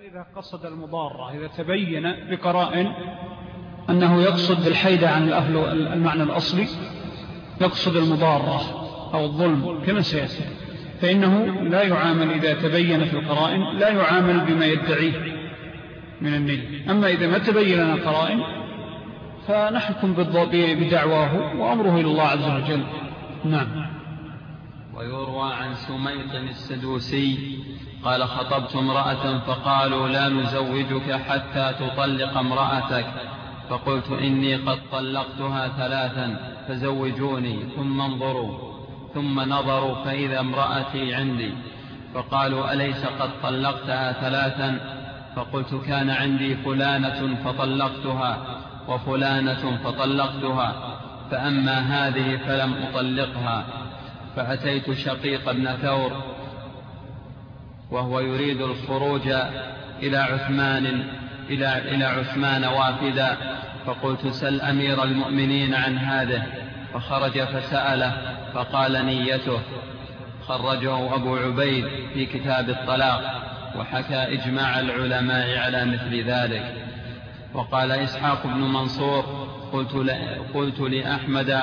إذا قصد المضارة إذا تبين بقرائن أنه يقصد بالحيدة عن الأهل المعنى الأصلي يقصد المضارة أو الظلم كما سيأتي. فإنه لا يعامل إذا تبين في القرائن لا يعامل بما يدعيه من النية. أما إذا ما تبين لنا قرائن فنحكم بدعواه وأمره إلى الله عز وجل. نعم. ويروى عن سميط السدوسي قال خطبت امرأة فقالوا لا نزوجك حتى تطلق امرأتك فقلت إني قد طلقتها ثلاثا فزوجوني ثم انظروا ثم نظروا فإذا امرأتي عندي فقالوا أليس قد طلقتها ثلاثا؟ فقلت كان عندي فلانة فطلقتها وفلانة فطلقتها فأما هذه فلم أطلقها. فأتيت شقيق بن ثور وهو يريد الخروج إلى عثمان إلى, إلى عثمان وافدا فقلت سل أمير المؤمنين عن هذا فخرج فسأله فقال نيته خرجه أبو عبيد في كتاب الطلاق وحكى إجماع العلماء على مثل ذلك. وقال إسحاق بن منصور قلت, قلت لأحمد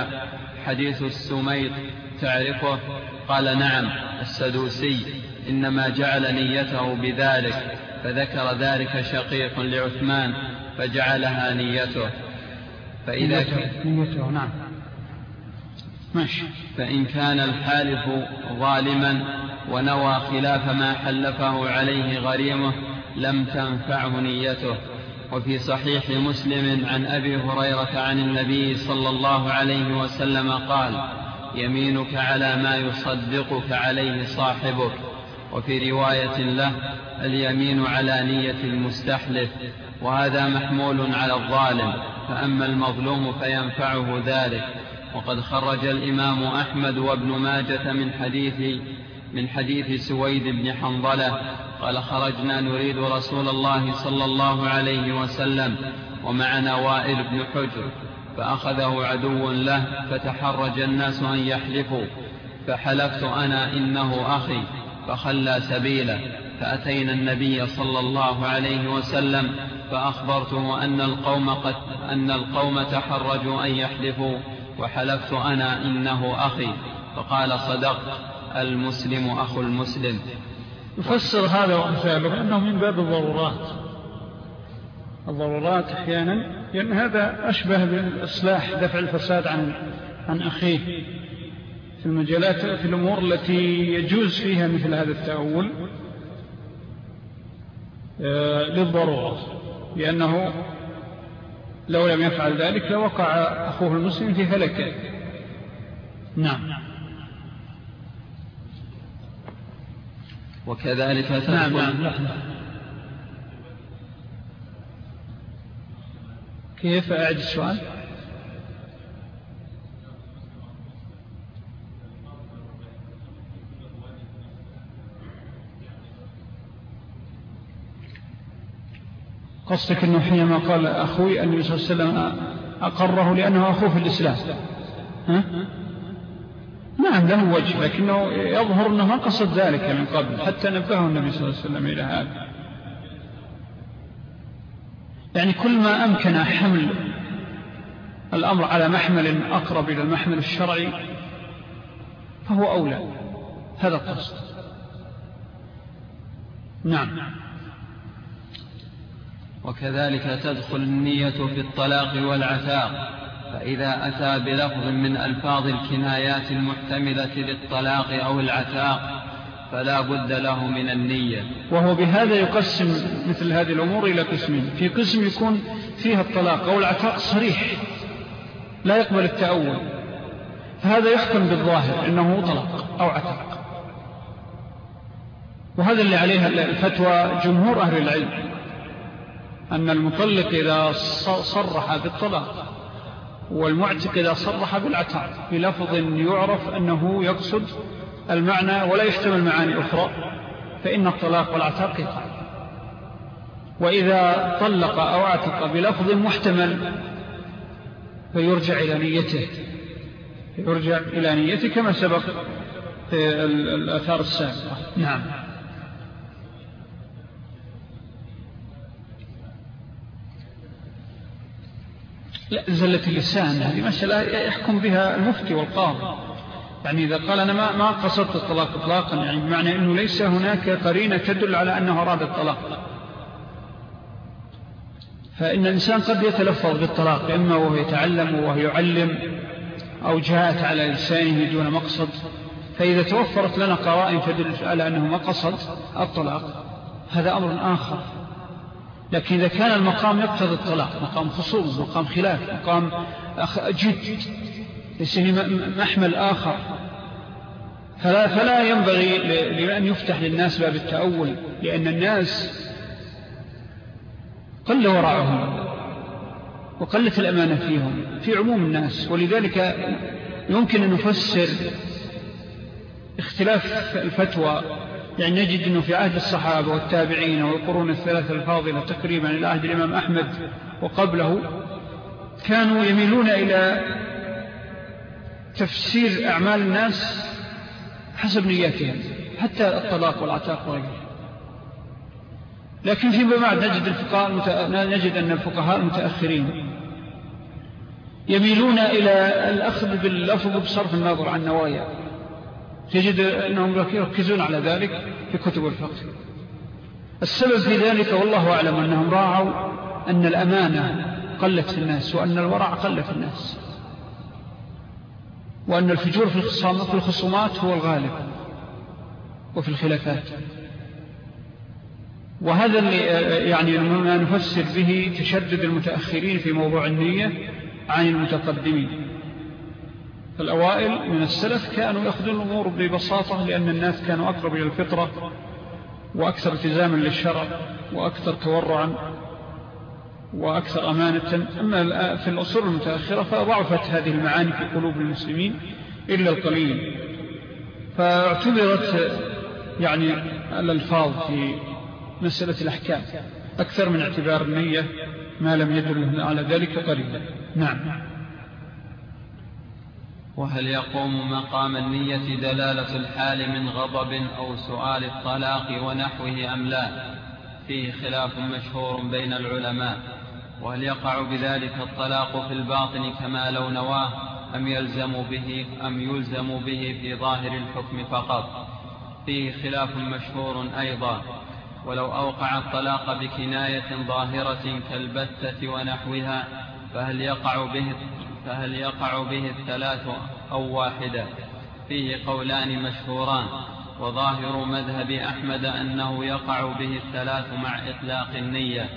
حديث السميط تعرفه؟ قال نعم. السدوسي إنما جعل نيته بذلك فذكر ذلك شقيق لعثمان فجعلها نيته. فإذا نيته نعم. ماشي. فإن كان الحالف ظالما ونوى خلاف ما حلفه عليه غريمه لم تنفعه نيته. وفي صحيح مسلم عن أبي هريرة عن النبي صلى الله عليه وسلم قال يمينك على ما يصدقك عليه صاحبك. وفي رواية له اليمين على نية المستحلف وهذا محمول على الظالم فأما المظلوم فينفعه ذلك. وقد خرج الإمام أحمد وابن ماجة من حديث من حديث سويد بن حنظلة قال خرجنا نريد رسول الله صلى الله عليه وسلم ومعنا وائل بن حجر. فأخذه عدو له فتحرج الناس أن يحلفوا. فحلفت أنا إنه أخي فخلى سبيله. فأتينا النبي صلى الله عليه وسلم فأخبرته أن القوم, قد أن القوم تحرجوا أن يحلفوا. وحلفت أنا إنه أخي فقال صدقت المسلم أخو المسلم. يفسر هذا وأمثاله أنه من باب الضرورات. الضرورات أحيانا لأن هذا أشبه بالإصلاح دفع الفساد عن, عن أخيه. في المجالات في الأمور التي يجوز فيها مثل هذا التأول آه، للضرورة. لأنه لو لم يفعل ذلك لوقع أخوه المسلم في هلكة نعم. وكذلك تدخل نعم نعم. كيف أعد السؤال؟ قصدك أنه حينما قال أخوي النبي صلى الله عليه وسلم أقره لأنه أخوه في الإسلام. ها؟ نعم له وجه لكنه يظهر أنه ما قصد ذلك من قبل حتى نبهه النبي صلى الله عليه وسلم إلى هذا. يعني كل ما أمكن حمل الأمر على محمل أقرب إلى المحمل الشرعي فهو أولى. هذا القصد. نعم. وكذلك تدخل النية في الطلاق والعتاق فإذا أتى بلفظ من ألفاظ الكنايات المحتملة للطلاق أو العتاق فلا بد له من النية. وهو بهذا يقسم مثل هذه الأمور إلى قسمين. في قسم يكون فيها الطلاق أو العتاق صريح لا يقبل التأول. فهذا يحكم بالظاهر إنه طلاق أو عتاق. وهذا اللي عليها الفتوى جمهور أهل العلم أن المطلق إذا صرح بالطلاق والمعتق إذا صرح بالعتاق بلفظ يعرف أنه يقصد المعنى ولا يحتمل معاني أخرى فإن الطلاق والعتاق يقع وإذا طلق أو عتق بلفظ محتمل فيرجع إلى نيته يرجع إلى نيته كما سبق في الأثار السابقة. نعم. لا زلة اللسان هذه مسألة يحكم بها المفتي والقاضي. يعني إذا قال أنا ما, ما الطلاق إطلاقا يعني بمعنى أنه ليس هناك قرينة تدل على أنه أراد الطلاق. فإن الإنسان قد يتلفظ بالطلاق إما وهو يتعلم وهو يعلم أو جاءت على لسانه دون مقصد. فإذا توفرت لنا قرائن تدل على أنه ما قصد الطلاق هذا أمر آخر. لكن إذا كان المقام يقتضي الطلاق مقام خصوص مقام خلاف مقام جد يسني محمل آخر. فلا, فلا ينبغي لأن يفتح للناس باب التأول لأن الناس قل ورعهم وقلت الأمانة فيهم في عموم الناس. ولذلك يمكن أن نفسر اختلاف الفتوى. يعني نجد أنه في عهد الصحابة والتابعين والقرون الثلاثة الفاضلة تقريبا إلى عهد الإمام أحمد وقبله كانوا يميلون إلى تفسير أعمال الناس حسب نياتهم حتى الطلاق والعتاق وغيره لكن فيما بعد نجد, الفقهاء نجد أن الفقهاء المتأخرين يميلون إلى الأخذ باللفظ بصرف النظر عن نوايا. تجد أنهم يركزون على ذلك في كتب الفقه. السبب في ذلك والله أعلم أنهم راعوا أن الأمانة قلت في الناس وأن الورع قل في الناس. وأن الفجور في الخصومات هو الغالب وفي الخلافات. وهذا اللي يعني ما نفسر به تشدد المتأخرين في موضوع النية عن المتقدمين. فالأوائل من السلف كانوا يأخذون الأمور ببساطة لأن الناس كانوا أقرب إلى الفطرة وأكثر التزاما للشرع وأكثر تورعا وأكثر أمانة. أما في الأصول المتأخرة فضعفت هذه المعاني في قلوب المسلمين إلا القليل. فاعتبرت يعني الألفاظ في مسألة الأحكام أكثر من اعتبار النية ما لم يدل على ذلك قريبا نعم. وهل يقوم مقام النية دلالة الحال من غضب أو سؤال الطلاق ونحوه أم لا؟ فيه خلاف مشهور بين العلماء وهل يقع بذلك الطلاق في الباطن كما لو نواه أم يلزم به, أم يلزم به في ظاهر الحكم فقط؟ فيه خلاف مشهور أيضا ولو أوقع الطلاق بكناية ظاهرة كالبتة ونحوها فهل يقع به فهل يقع به الثلاث أو واحدة؟ فيه قولان مشهوران. وظاهر مذهب أحمد أنه يقع به الثلاث مع إطلاق النية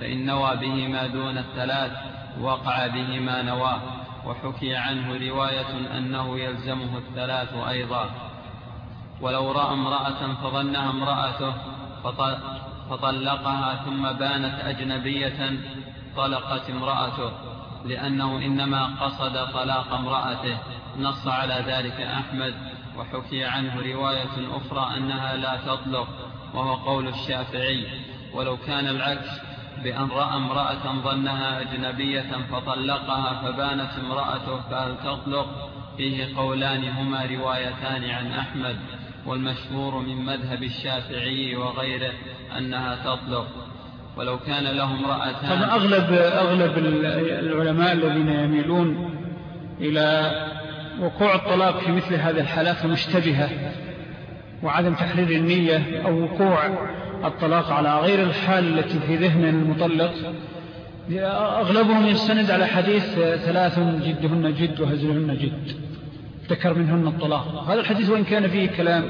فإن نوى به ما دون الثلاث وقع به ما نواه وحكي عنه رواية أنه يلزمه الثلاث أيضا. ولو رأى امرأة فظنها امرأته فطلقها ثم بانت أجنبية طلقت امرأته لأنه إنما قصد طلاق امرأته. نص على ذلك أحمد. وحكي عنه رواية أخرى أنها لا تطلق وهو قول الشافعي ولو كان العكس بأن رأى امرأة ظنها أجنبية فطلقها فبانت امرأته فهل تطلق؟ فيه قولان هما روايتان عن أحمد والمشهور من مذهب الشافعي وغيره أنها تطلق. ولو كان له امرأتان أغلب, أغلب العلماء الذين يميلون إلى وقوع الطلاق في مثل هذه الحالات المشتبهة وعدم تحرير النية أو وقوع الطلاق على غير الحال التي في ذهن المطلق. أغلبهم يستند على حديث ثلاث جدهن جد وهزلهن جد ذكر منهن الطلاق. هذا الحديث وإن كان فيه كلام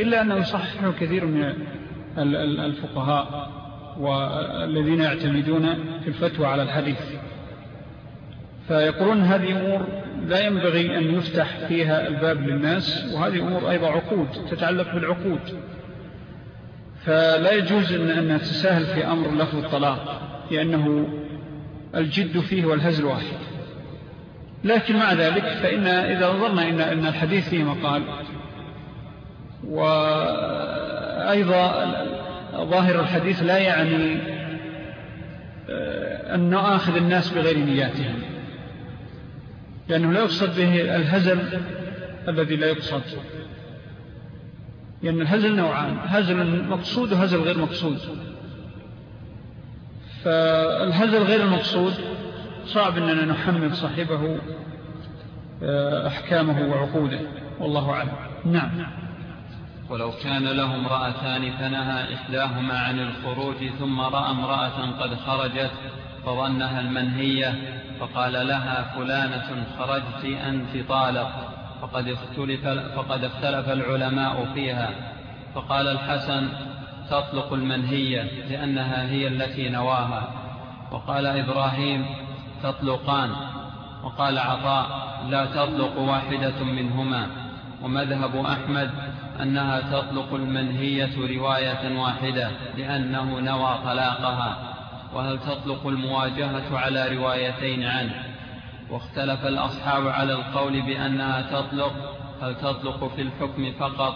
إلا أنه يصححه كثير من الفقهاء والذين يعتمدون في الفتوى على الحديث. فيقولون هذه أمور لا ينبغي أن يفتح فيها الباب للناس وهذه أمور أيضا عقود تتعلق بالعقود. فلا يجوز أن تساهل في أمر لفظ الطلاق لأنه الجد فيه والهزل واحد. لكن مع ذلك فإن إذا نظرنا إن, إن الحديث فيه مقال وأيضا ظاهر الحديث لا يعني آه، أن نؤاخذ الناس بغير نياتهم. لأنه لا يقصد به الهزل الذي لا يقصد. لأن الهزل نوعان هزل مقصود وهزل غير مقصود. فالهزل غير المقصود صعب أننا نحمل صاحبه آه، أحكامه وعقوده. والله أعلم. نعم. ولو كان له امرأتان فنهى إحداهما عن الخروج ثم رأى امرأة قد خرجت فظنها المنهية فقال لها فلانة خرجت أنت طالق فقد اختلف, فقد اختلف العلماء فيها. فقال الحسن تطلق المنهية لأنها هي التي نواها. وقال إبراهيم تطلقان. وقال عطاء لا تطلق واحدة منهما. ومذهب أحمد أنها تطلق المنهية رواية واحدة لأنه نوى طلاقها. وهل تطلق المواجهة على روايتين عنه؟ واختلف الأصحاب على القول بأنها تطلق هل تطلق في الحكم فقط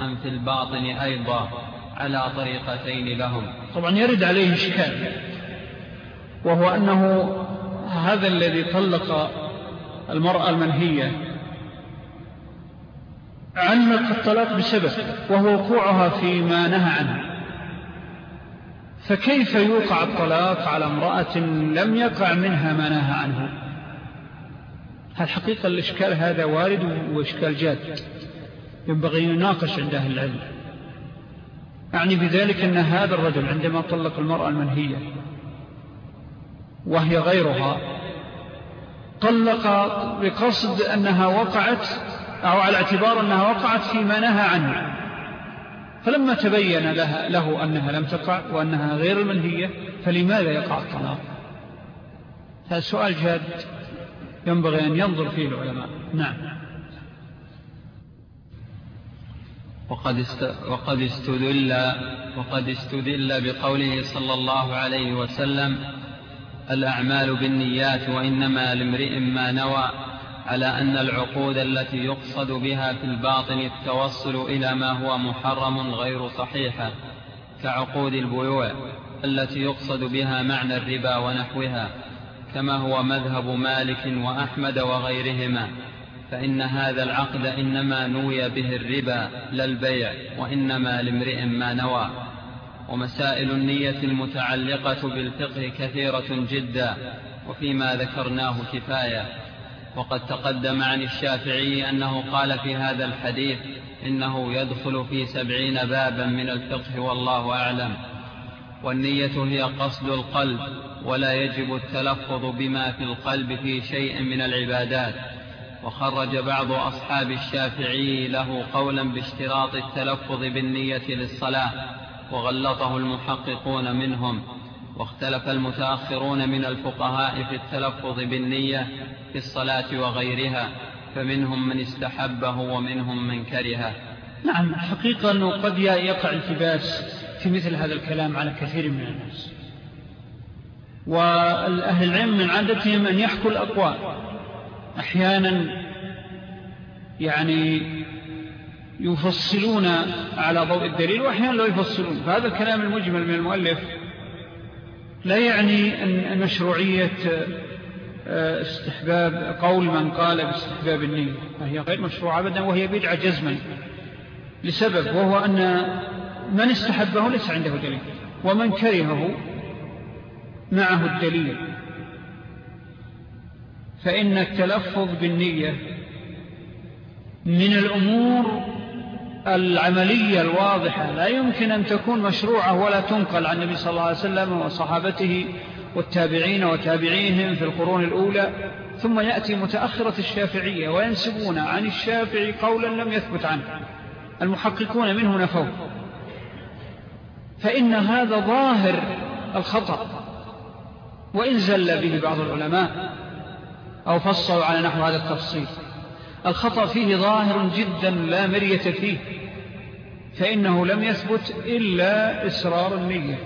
أم في الباطن أيضا؟ على طريقتين لهم. طبعا يرد عليه إشكال وهو أنه هذا الذي طلق المرأة المنهية علق الطلاق بسبب وهو وقوعها فيما نهى عنه. فكيف يوقع الطلاق على امرأة لم يقع منها ما نهى عنه؟ الحقيقة الإشكال هذا وارد وإشكال جاد؟ ينبغي أن يناقش عند أهل العلم. أعني بذلك أن هذا الرجل عندما طلق المرأة المنهية وهي غيرها طلق بقصد أنها وقعت أو على اعتبار أنها وقعت فيما نهى عنه. فلما تبين لها له أنها لم تقع وأنها غير المنهية فلماذا يقع الطلاق هذا سؤال جاد ينبغي أن ينظر فيه العلماء. نعم. وقد وقد استدل وقد استدل بقوله صلى الله عليه وسلم الأعمال بالنيات وإنما لامرئ ما نوى. على أن العقود التي يقصد بها في الباطن التوصل إلى ما هو محرم غير صحيحة كعقود البيوع التي يقصد بها معنى الربا ونحوها كما هو مذهب مالك وأحمد وغيرهما فإن هذا العقد إنما نوي به الربا لا البيع وإنما لامرئ ما نوى. ومسائل النية المتعلقة بالفقه كثيرة جدا وفيما ذكرناه كفاية. وقد تقدم عن الشافعي أنه قال في هذا الحديث إنه يدخل في سبعين بابا من الفقه والله أعلم. والنية هي قصد القلب ولا يجب التلفظ بما في القلب في شيء من العبادات. وخرج بعض أصحاب الشافعي له قولا باشتراط التلفظ بالنية للصلاة وغلطه المحققون منهم. واختلف المتأخرون من الفقهاء في التلفظ بالنية في الصلاة وغيرها فمنهم من استحبه ومنهم من كرهه. نعم حقيقة أنه قد يقع التباس في مثل هذا الكلام على كثير من الناس. والأهل العلم من عادتهم أن يحكوا الأقوال. أحيانا يعني يفصلون على ضوء الدليل وأحيانا لا يفصلون. فهذا الكلام المجمل من المؤلف لا يعني أن مشروعية آه، استحباب قول من قال باستحباب النية. فهي غير مشروعة أبدا وهي بدعة جزما. لسبب وهو أن من استحبه ليس عنده دليل ومن كرهه معه الدليل. فإن التلفظ بالنية من الأمور العملية الواضحة لا يمكن أن تكون مشروعة ولا تنقل عن النبي صلى الله عليه وسلم وصحابته والتابعين وتابعيهم في القرون الأولى. ثم يأتي متأخرة الشافعية وينسبون عن الشافعي قولا لم يثبت عنه. المحققون منه نفوه فإن هذا ظاهر الخطأ. وإن زل به بعض العلماء أو فصلوا على نحو هذا التفصيل. الخطأ فيه ظاهر جدا لا مرية فيه فإنه لم يثبت إلا إسرار النية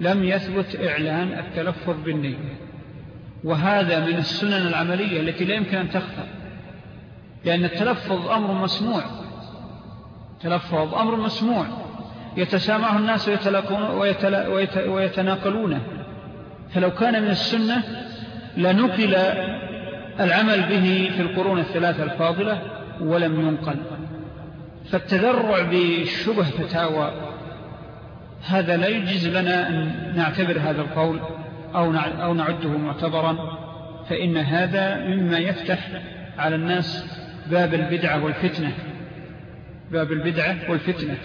لم يثبت إعلان التلفظ بالنية. وهذا من السنن العملية التي لا يمكن أن تخفى لأن التلفظ أمر مسموع تلفظ أمر مسموع يتسامعه الناس ويتناقلونه. فلو كان من السنة لنقل العمل به في القرون الثلاثة الفاضلة ولم ينقل. فالتذرع بالشبه فتاوى هذا لا يجز لنا أن نعتبر هذا القول أو نعده معتبرا فإن هذا مما يفتح على الناس باب البدعة والفتنة. باب البدعة والفتنة.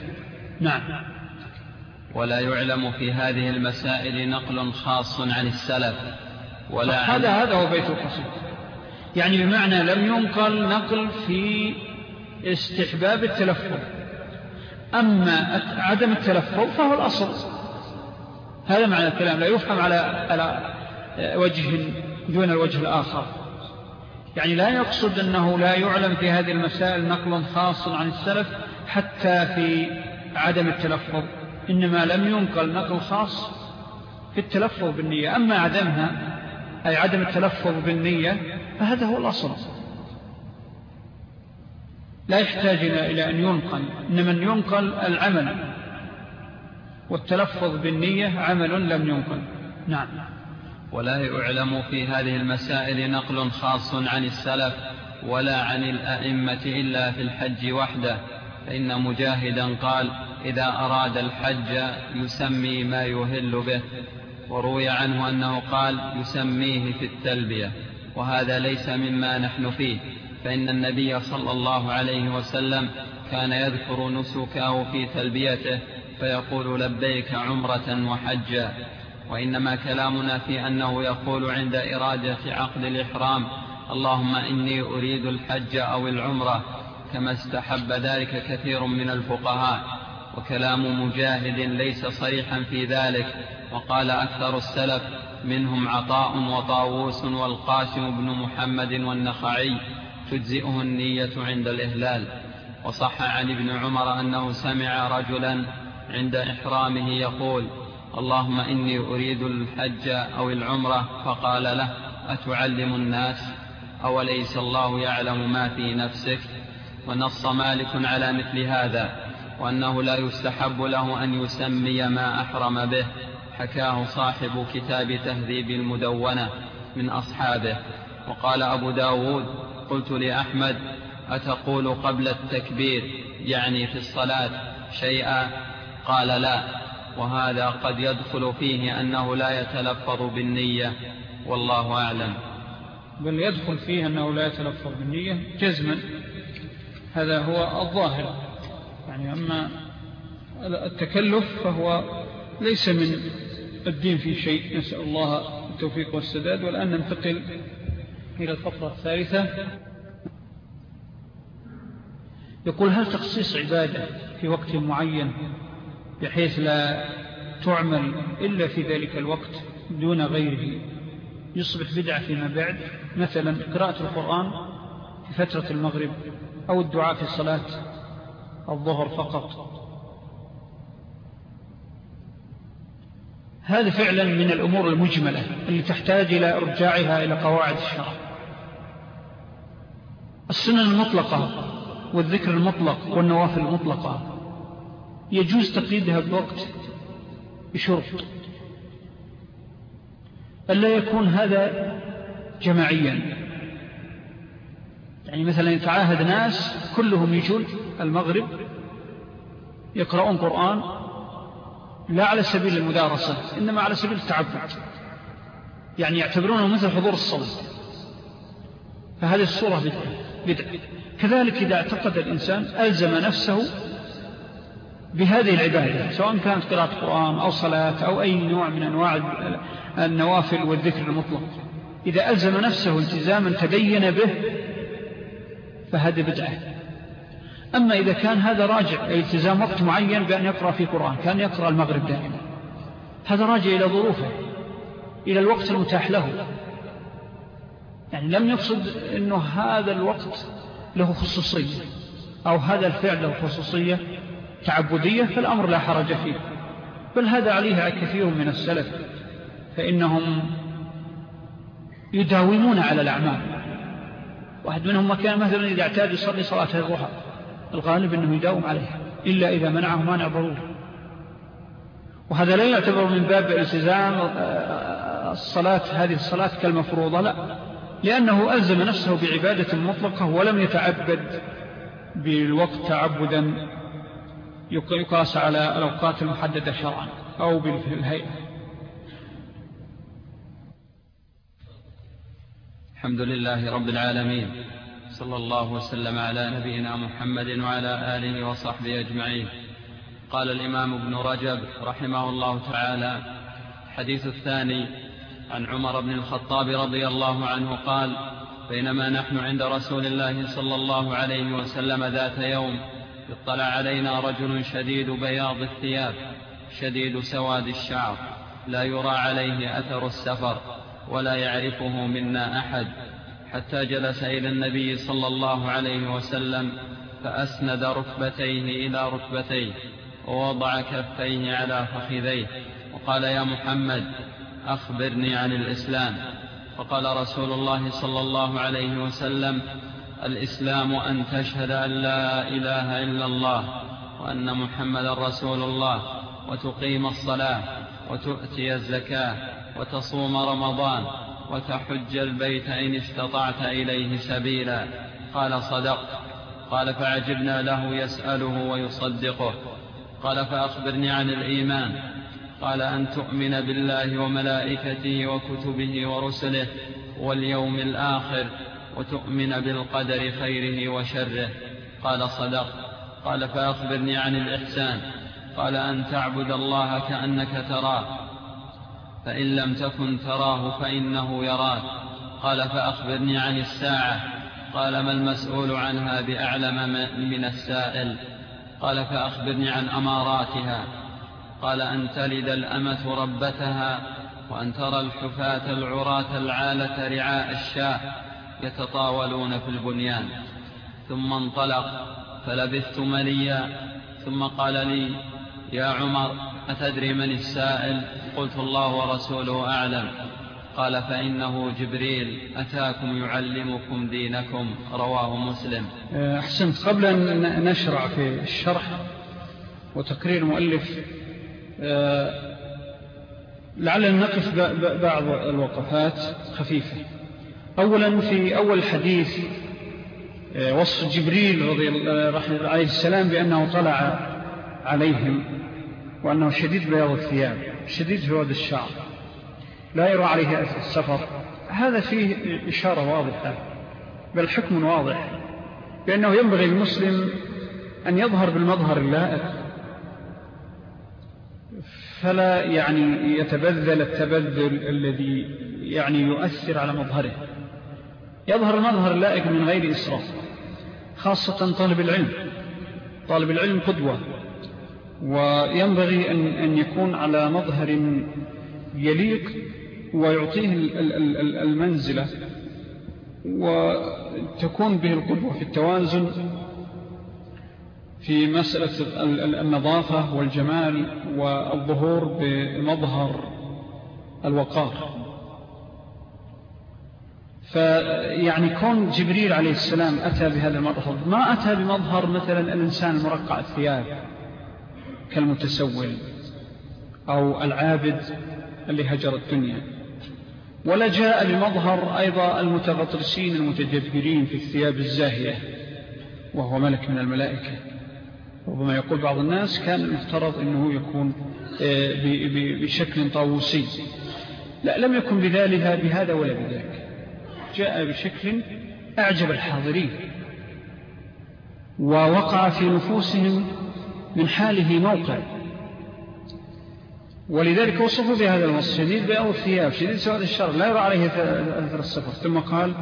نعم. ولا يعلم في هذه المسائل نقل خاص عن السلف ولا هذا هذا هو بيت القصيد. يعني بمعنى لم ينقل نقل في استحباب التلفظ. أما عدم التلفظ فهو الأصل. هذا معنى الكلام. لا يفهم على على وجه دون الوجه الآخر. يعني لا يقصد أنه لا يعلم في هذه المسائل نقل خاص عن السلف حتى في عدم التلفظ. إنما لم ينقل نقل خاص في التلفظ بالنية. أما عدمها أي عدم التلفظ بالنية فهذا هو الأصل. لا يحتاج إلى أن ينقل إنما ينقل العمل. والتلفظ بالنية عمل لم ينقل. نعم. ولا يعلم في هذه المسائل نقل خاص عن السلف ولا عن الأئمة إلا في الحج وحده. فإن مجاهدا قال إذا أراد الحج يسمي ما يهل به. وروي عنه أنه قال يسميه في التلبية وهذا ليس مما نحن فيه فإن النبي صلى الله عليه وسلم كان يذكر نسكه في تلبيته فيقول لبيك عمرة وحجا. وإنما كلامنا في أنه يقول عند إرادة عقد الإحرام اللهم إني أريد الحج أو العمرة كما استحب ذلك كثير من الفقهاء. وكلام مجاهد ليس صريحا في ذلك وقال أكثر السلف منهم عطاء وطاووس والقاسم بن محمد والنخعي تجزئه النية عند الإهلال. وصح عن ابن عمر أنه سمع رجلا عند إحرامه يقول اللهم إني أريد الحج أو العمرة فقال له أتعلم الناس؟ أوليس الله يعلم ما في نفسك؟ ونص مالك على مثل هذا. وأنه لا يستحب له أن يسمي ما أحرم به حكاه صاحب كتاب تهذيب المدونة من أصحابه. وقال أبو داود قلت لأحمد أتقول قبل التكبير يعني في الصلاة شيئا؟ قال لا. وهذا قد يدخل فيه أنه لا يتلفظ بالنية والله أعلم. بل يدخل فيه أنه لا يتلفظ بالنية جزما. هذا هو الظاهر. يعني أما التكلف فهو ليس من الدين في شيء. نسأل الله التوفيق والسداد والآن ننتقل إلى الفقرة الثالثة. يقول هل تخصيص عبادة في وقت معين بحيث لا تعمل إلا في ذلك الوقت دون غيره يصبح بدعة فيما بعد؟ مثلا قراءة القرآن في فترة المغرب أو الدعاء في صلاة الظهر فقط. هذا فعلا من الأمور المجملة اللي تحتاج إلى إرجاعها إلى قواعد الشرع. السنن المطلقة والذكر المطلق والنوافل المطلقة يجوز تقييدها بوقت بشرط ألا يكون هذا جماعيا. يعني مثلا يتعاهد ناس كلهم يجون المغرب يقرؤون قرآن لا على سبيل المدارسة إنما على سبيل التعبد. يعني يعتبرونه مثل حضور الصلاة. فهذه الصورة بدعة كذلك إذا اعتقد الإنسان ألزم نفسه بهذه العبادة سواء كانت قراءة قرآن أو صلاة أو أي نوع من أنواع النوافل والذكر المطلق. إذا ألزم نفسه التزاما تبين به فهذا بدعة. أما إذا كان هذا راجع التزام وقت معين بأن يقرأ في قرآن كان يقرأ المغرب دائما. هذا راجع إلى ظروفه إلى الوقت المتاح له. يعني لم يقصد أنه هذا الوقت له خصوصية أو هذا الفعل له خصوصية تعبدية فالأمر لا حرج فيه. بل هذا عليه كثير من السلف فإنهم يداومون على الأعمال. واحد منهم ما كان مثلا إذا اعتاد يصلي صلاة الضحى الغالب أنه يداوم عليها إلا إذا منعه مانع ضروري. وهذا لا يعتبر من باب التزام الصلاة هذه الصلاة كالمفروضة لا. لأنه ألزم نفسه بعبادة مطلقة ولم يتعبد بالوقت تعبدا يقاس على الأوقات المحددة شرعا أو بالهيئة. الحمد لله رب العالمين. صلى الله وسلم على نبينا محمد وعلى آله وصحبه أجمعين. قال الإمام ابن رجب رحمه الله تعالى الحديث الثاني عن عمر بن الخطاب رضي الله عنه قال بينما نحن عند رسول الله صلى الله عليه وسلم ذات يوم اطلع علينا رجل شديد بياض الثياب شديد سواد الشعر لا يرى عليه أثر السفر. ولا يعرفه منا أحد. حتى جلس إلى النبي صلى الله عليه وسلم فأسند ركبتيه إلى ركبتيه ووضع كفيه على فخذيه وقال يا محمد أخبرني عن الإسلام. فقال رسول الله صلى الله عليه وسلم الإسلام أن تشهد أن لا إله إلا الله وأن محمد رسول الله وتقيم الصلاة وتؤتي الزكاة وتصوم رمضان وتحج البيت إن استطعت إليه سبيلا. قال صدقت قال فعجبنا له يسأله ويصدقه. قال فأخبرني عن الإيمان. قال أن تؤمن بالله وملائكته وكتبه ورسله واليوم الآخر وتؤمن بالقدر خيره وشره. قال صدق. قال فأخبرني عن الإحسان. قال أن تعبد الله كأنك تراه. فإن لم تكن تراه فإنه يراك. قال فأخبرني عن الساعة. قال ما المسؤول عنها بأعلم من السائل. قال فأخبرني عن أماراتها. قال أن تلد الأمة ربتها وأن ترى الحفاة العراة العالة رعاء الشاة يتطاولون في البنيان. ثم انطلق. فلبثت مليا. ثم قال لي يا عمر أتدري من السائل؟ قلت الله ورسوله أعلم. قال فإنه جبريل أتاكم يعلمكم دينكم رواه مسلم. أحسنت. قبل أن نشرع في الشرح وتقرير مؤلف آه، لعلنا نقف بعض الوقفات خفيفة. أولا في أول حديث آه، وصف جبريل رضي الله عليه السلام بأنه طلع عليهم. وأنه شديد بياض الثياب شديد جواد الشعر. لا يرى عليه أثر السفر. هذا فيه إشارة واضحة بل حكم واضح بأنه ينبغي المسلم أن يظهر بالمظهر اللائق. فلا يعني يتبذل التبذل الذي يعني يؤثر على مظهره. يظهر المظهر اللائق من غير إسراف خاصة طالب العلم. طالب العلم قدوة. وينبغي أن, أن يكون على مظهر يليق ويعطيه المنزلة. وتكون به القدوة في التوازن في مسألة النظافة والجمال والظهور بمظهر الوقار. فيعني كون جبريل عليه السلام أتى بهذا المظهر ما أتى بمظهر مثلا الإنسان المرقع الثياب؟ كالمتسول أو العابد اللي هجر الدنيا. ولا جاء بمظهر أيضا المتغطرسين المتجبرين في الثياب الزاهية وهو ملك من الملائكة. ربما يقول بعض الناس كان المفترض أنه يكون آه، بشكل طاووسي. لا لم يكن بذلك بهذا ولا بذلك. جاء بشكل أعجب الحاضرين ووقع في نفوسهم من حاله موقع. ولذلك وصفوا بهذا الوصف. شديد بأو الثياب. شديد سواد الشر لا يرى عليه أثر السفر ثم قال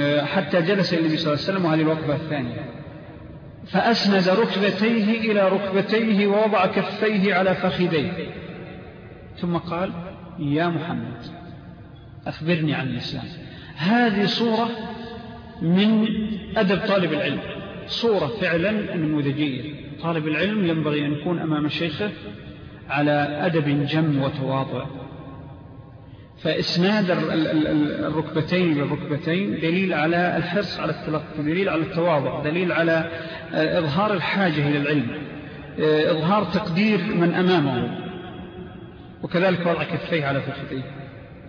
آه، حتى جلس النبي صلى الله عليه وسلم وهذه الوقفة الثانية. فأسند ركبتيه إلى ركبتيه ووضع كفيه على فخذيه. ثم قال يا محمد أخبرني عن الإسلام. هذه صورة من أدب طالب العلم. صورة فعلا نموذجية طالب العلم ينبغي أن يكون أمام شيخه على أدب جم وتواضع. فإسناد الركبتين للركبتين دليل على الحرص على التلقي دليل على التواضع دليل على إظهار الحاجة إلى العلم إظهار تقدير من أمامه. وكذلك وضع كفيه على فخذيه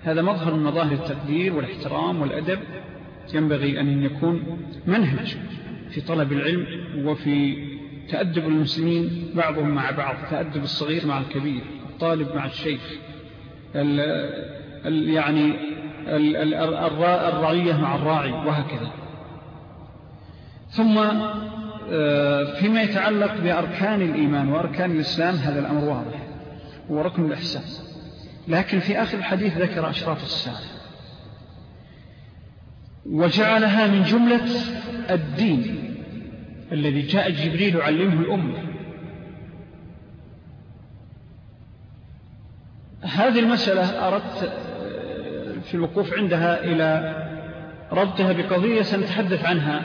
هذا مظهر من مظاهر التقدير والاحترام والأدب. ينبغي أن يكون منهج في طلب العلم وفي تأدب المسلمين بعضهم مع بعض تأدب الصغير مع الكبير الطالب مع الشيخ ال ال يعني الرعية مع الراعي وهكذا. ثم آه، فيما يتعلق بأركان الإيمان وأركان الإسلام هذا الأمر واضح هو ركن الإحسان. لكن في آخر الحديث ذكر أشراف الساعة. وجعلها من جملة الدين. الذي جاء جبريل يعلمه الأمة. هذه المسألة أردت آه، في الوقوف عندها إلى ربطها بقضية سنتحدث عنها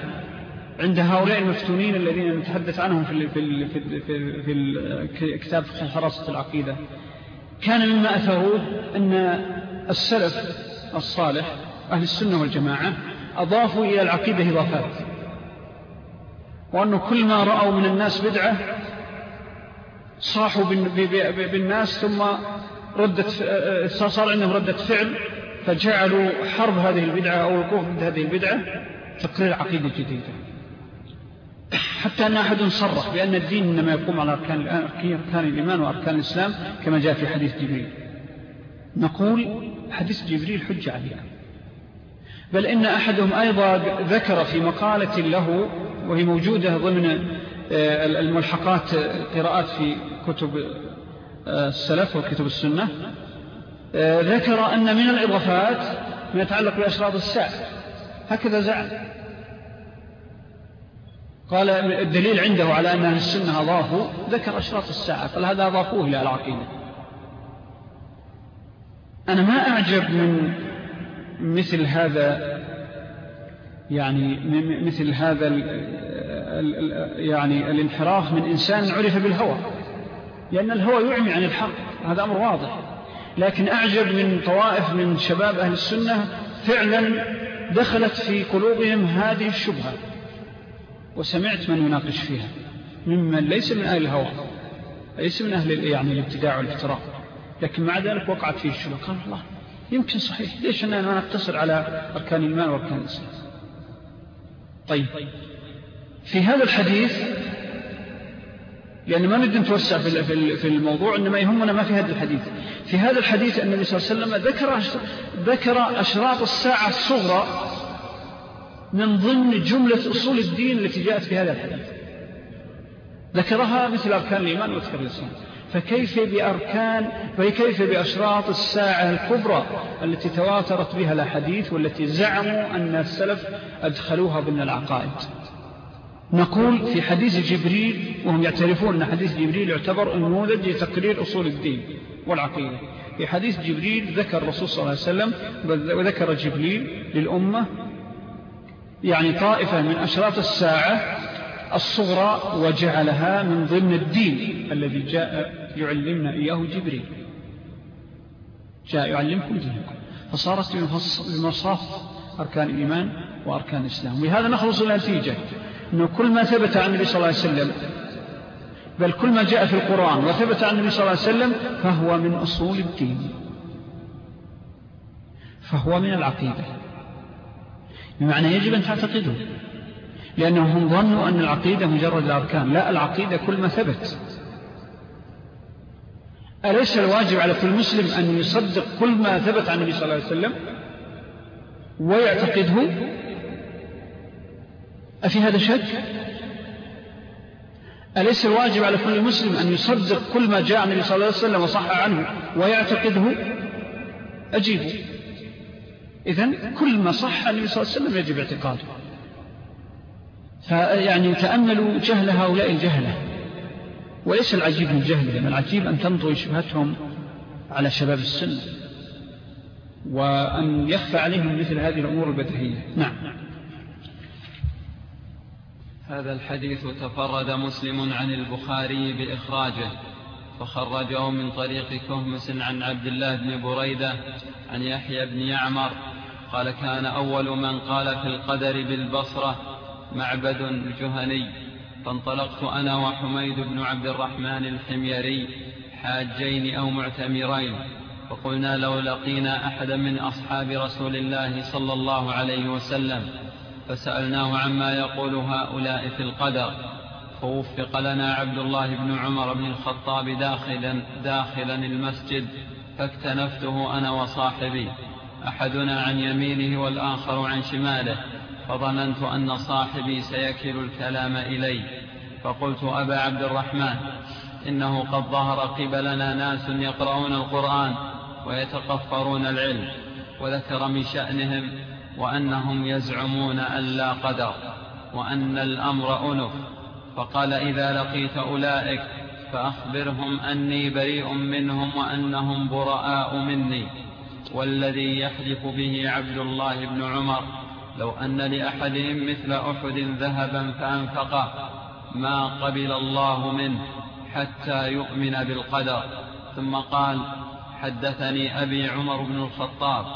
عند هؤلاء المفتونين الذين نتحدث عنهم في, في, في, في, في كتاب حراسة العقيدة. كان مما أثروه أن السلف الصالح أهل السنة والجماعة أضافوا إلى العقيدة إضافات. وأنه كل ما رأوا من الناس بدعة صاحوا بالناس ثم ردت صار عندهم ردة فعل فجعلوا حرب هذه البدعة أو الوقوف ضد هذه البدعة تقرير عقيدة جديدة. حتى أن أحد صرح بأن الدين إنما يقوم على أركان, أركان الإيمان وأركان الإسلام كما جاء في حديث جبريل. نقول حديث جبريل حج عليها. بل إن أحدهم أيضا ذكر في مقالة له وهي موجودة ضمن آه، الملحقات قراءات في كتب آه، السلف وكتب السنة. آه، ذكر أن من الإضافات ما يتعلق بأشراط الساعة هكذا زعل قال الدليل عنده على أن أهل السنة أضافوا ذكر أشراط الساعة قال هذا أضافوه إلى العقيدة. أنا ما أعجب من مثل هذا يعني مثل هذا يعني الانحراف من إنسان عرف بالهوى. لأن الهوى يعمي عن الحق. هذا أمر واضح. لكن أعجب من طوائف من شباب أهل السنة فعلا دخلت في قلوبهم هذه الشبهة. وسمعت من يناقش فيها. ممن ليس من أهل الهوى. ليس من أهل يعني الابتداع والافتراء لكن مع ذلك وقعت فيه الشبهة. قال الله يمكن صحيح. ليش أننا نقتصر على أركان الإيمان وأركان الإسلام؟ طيب. في هذا الحديث لأن ما نريد نتوسع في الموضوع إنما يهمنا ما في هذا الحديث. في هذا الحديث النبي صلى الله عليه وسلم ذكر, ذكر أشراط الساعة الصغرى من ضمن جملة أصول الدين التي جاءت في هذا الحديث. ذكرها مثل أركان الإيمان وذكر الإسلام فكيف بأركان فكيف بأشراط الساعة الكبرى التي تواترت بها الحديث والتي زعموا أن السلف أدخلوها ضمن العقائد؟ نقول في حديث جبريل وهم يعترفون أن حديث جبريل يعتبر نموذج لتقرير أصول الدين والعقيدة. في حديث جبريل ذكر الرسول صلى الله عليه وسلم وذكر جبريل للأمة يعني طائفة من أشراط الساعة الصغرى وجعلها من ضمن الدين الذي جاء يعلمنا إياه جبريل. جاء يعلمكم دينكم فصارت بمصاف أركان الإيمان وأركان الإسلام. ولهذا نخلص النتيجة أنه كل ما ثبت عن النبي صلى الله عليه وسلم بل كل ما جاء في القرآن وثبت عن النبي صلى الله عليه وسلم فهو من أصول الدين. فهو من العقيدة. بمعنى يجب أن تعتقده. لأنهم ظنوا أن العقيدة مجرد الأركان. لا العقيدة كل ما ثبت. أليس الواجب على كل مسلم أن يصدق كل ما ثبت عن النبي صلى الله عليه وسلم ويعتقده؟ أفي هذا شك؟ أليس الواجب على كل مسلم أن يصدق كل ما جاء عن النبي صلى الله عليه وسلم وصح عنه ويعتقده؟ أجيبه إذن كل ما صح عن النبي صلى الله عليه وسلم يجب اعتقاده. فيعني تأملوا جهل هؤلاء الجهلة. وليس العجيب من جهلهم العجيب أن تنطوا شبهتهم على شباب السنة وأن يخفى عليهم مثل هذه الأمور البدهية. نعم. هذا الحديث تفرد مسلم عن البخاري بإخراجه فخرجه من طريق كهمس عن عبد الله بن بريدة عن يحيى بن يعمر قال كان أول من قال في القدر بالبصرة معبد الجهني فانطلقت أنا وحميد بن عبد الرحمن الحميري حاجين أو معتمرين فقلنا لو لقينا أحدا من أصحاب رسول الله صلى الله عليه وسلم فسألناه عما يقول هؤلاء في القدر. فوفق لنا عبد الله بن عمر بن الخطاب داخلا, داخلا المسجد فاكتنفته أنا وصاحبي أحدنا عن يمينه والآخر عن شماله. فظننت أن صاحبي سيكل الكلام إلي فقلت أبا عبد الرحمن إنه قد ظهر قبلنا ناس يقرؤون القرآن ويتقفرون العلم وذكر من شأنهم وأنهم يزعمون أن لا قدر وأن الأمر أنف فقال إذا لقيت أولئك فأخبرهم أني بريء منهم وأنهم براء مني والذي يحلف به عبد الله بن عمر لو أن لأحدهم مثل أحد ذهبا فأنفقه ما قبل الله منه حتى يؤمن بالقدر. ثم قال حدثني أبي عمر بن الخطاب.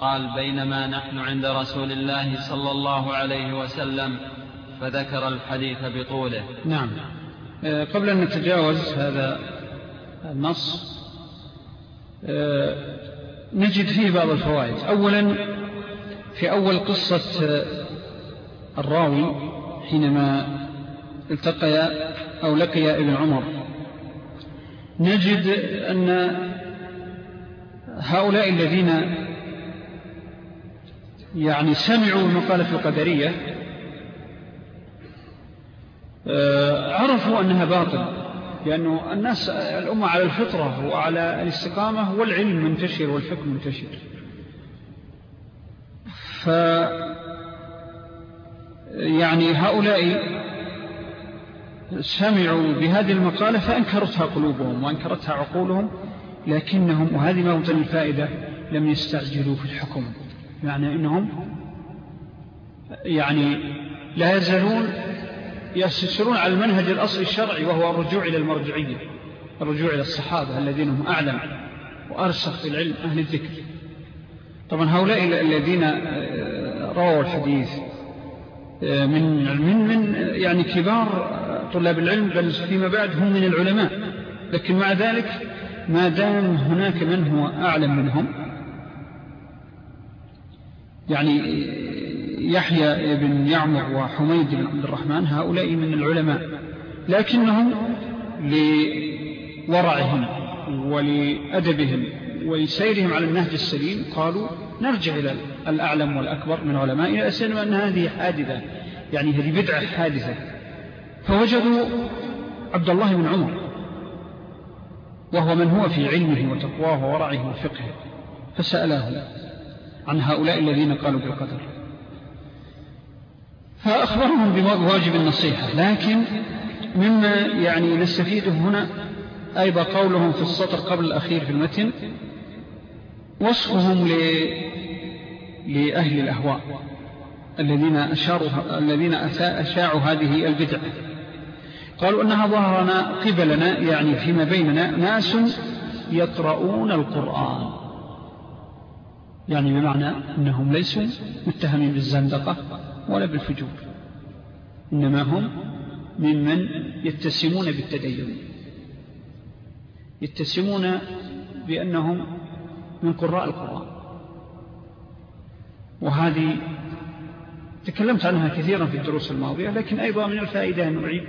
قال بينما نحن عند رسول الله صلى الله عليه وسلم فذكر الحديث بطوله. نعم. آه، قبل أن نتجاوز هذا النص آه، نجد فيه بعض الفوائد. أولا في أول قصة الراوي حينما التقي أو لقي ابن عمر. نجد أن هؤلاء الذين يعني سمعوا المقالة القدرية آه، عرفوا أنها باطل لأنه الناس الأمة على الفطرة وعلى الاستقامة والعلم منتشر والحكم منتشر. ف يعني هؤلاء سمعوا بهذه المقالة فأنكرتها قلوبهم وأنكرتها عقولهم لكنهم وهذه موطن الفائدة لم يستعجلوا في الحكم. يعني أنهم يعني لا يزالون يستشرون على المنهج الأصلي الشرعي وهو الرجوع إلى المرجعية الرجوع إلى الصحابة الذين هم أعلم وأرسخ في العلم أهل الذكر. طبعا هؤلاء الذين آه، رووا الحديث آه، من من من يعني كبار طلاب العلم بل فيما بعد هم من العلماء. لكن مع ذلك ما دام هناك من هو أعلم منهم يعني يحيى بن يعمر وحميد بن عبد الرحمن هؤلاء من العلماء. لكنهم لورعهم ولأدبهم. ولسيرهم على النهج السليم قالوا نرجع إلى الأعلم والأكبر من علمائنا أسألوا أن هذه حادثة يعني هذه بدعة حادثة. فوجدوا عبد الله بن عمر وهو من هو في علمه وتقواه وورعه وفقه فسأله عن هؤلاء الذين قالوا بالقدر. فأخبرهم بواجب النصيحة لكن مما يعني نستفيده هنا أيضا قولهم في السطر قبل الأخير في المتن وصفهم لأهل الأهواء الذين أشاروا الذين أشاعوا هذه البدعة قالوا أنها ظهرنا قبلنا يعني فيما بيننا ناس يقرؤون القرآن. يعني بمعنى أنهم ليسوا متهمين بالزندقة ولا بالفجور. إنما هم ممن يتسمون بالتدين. يتسمون بأنهم من قراء القرآن وهذه تكلمت عنها كثيرا في الدروس الماضية لكن أيضا من الفائدة أن نعيد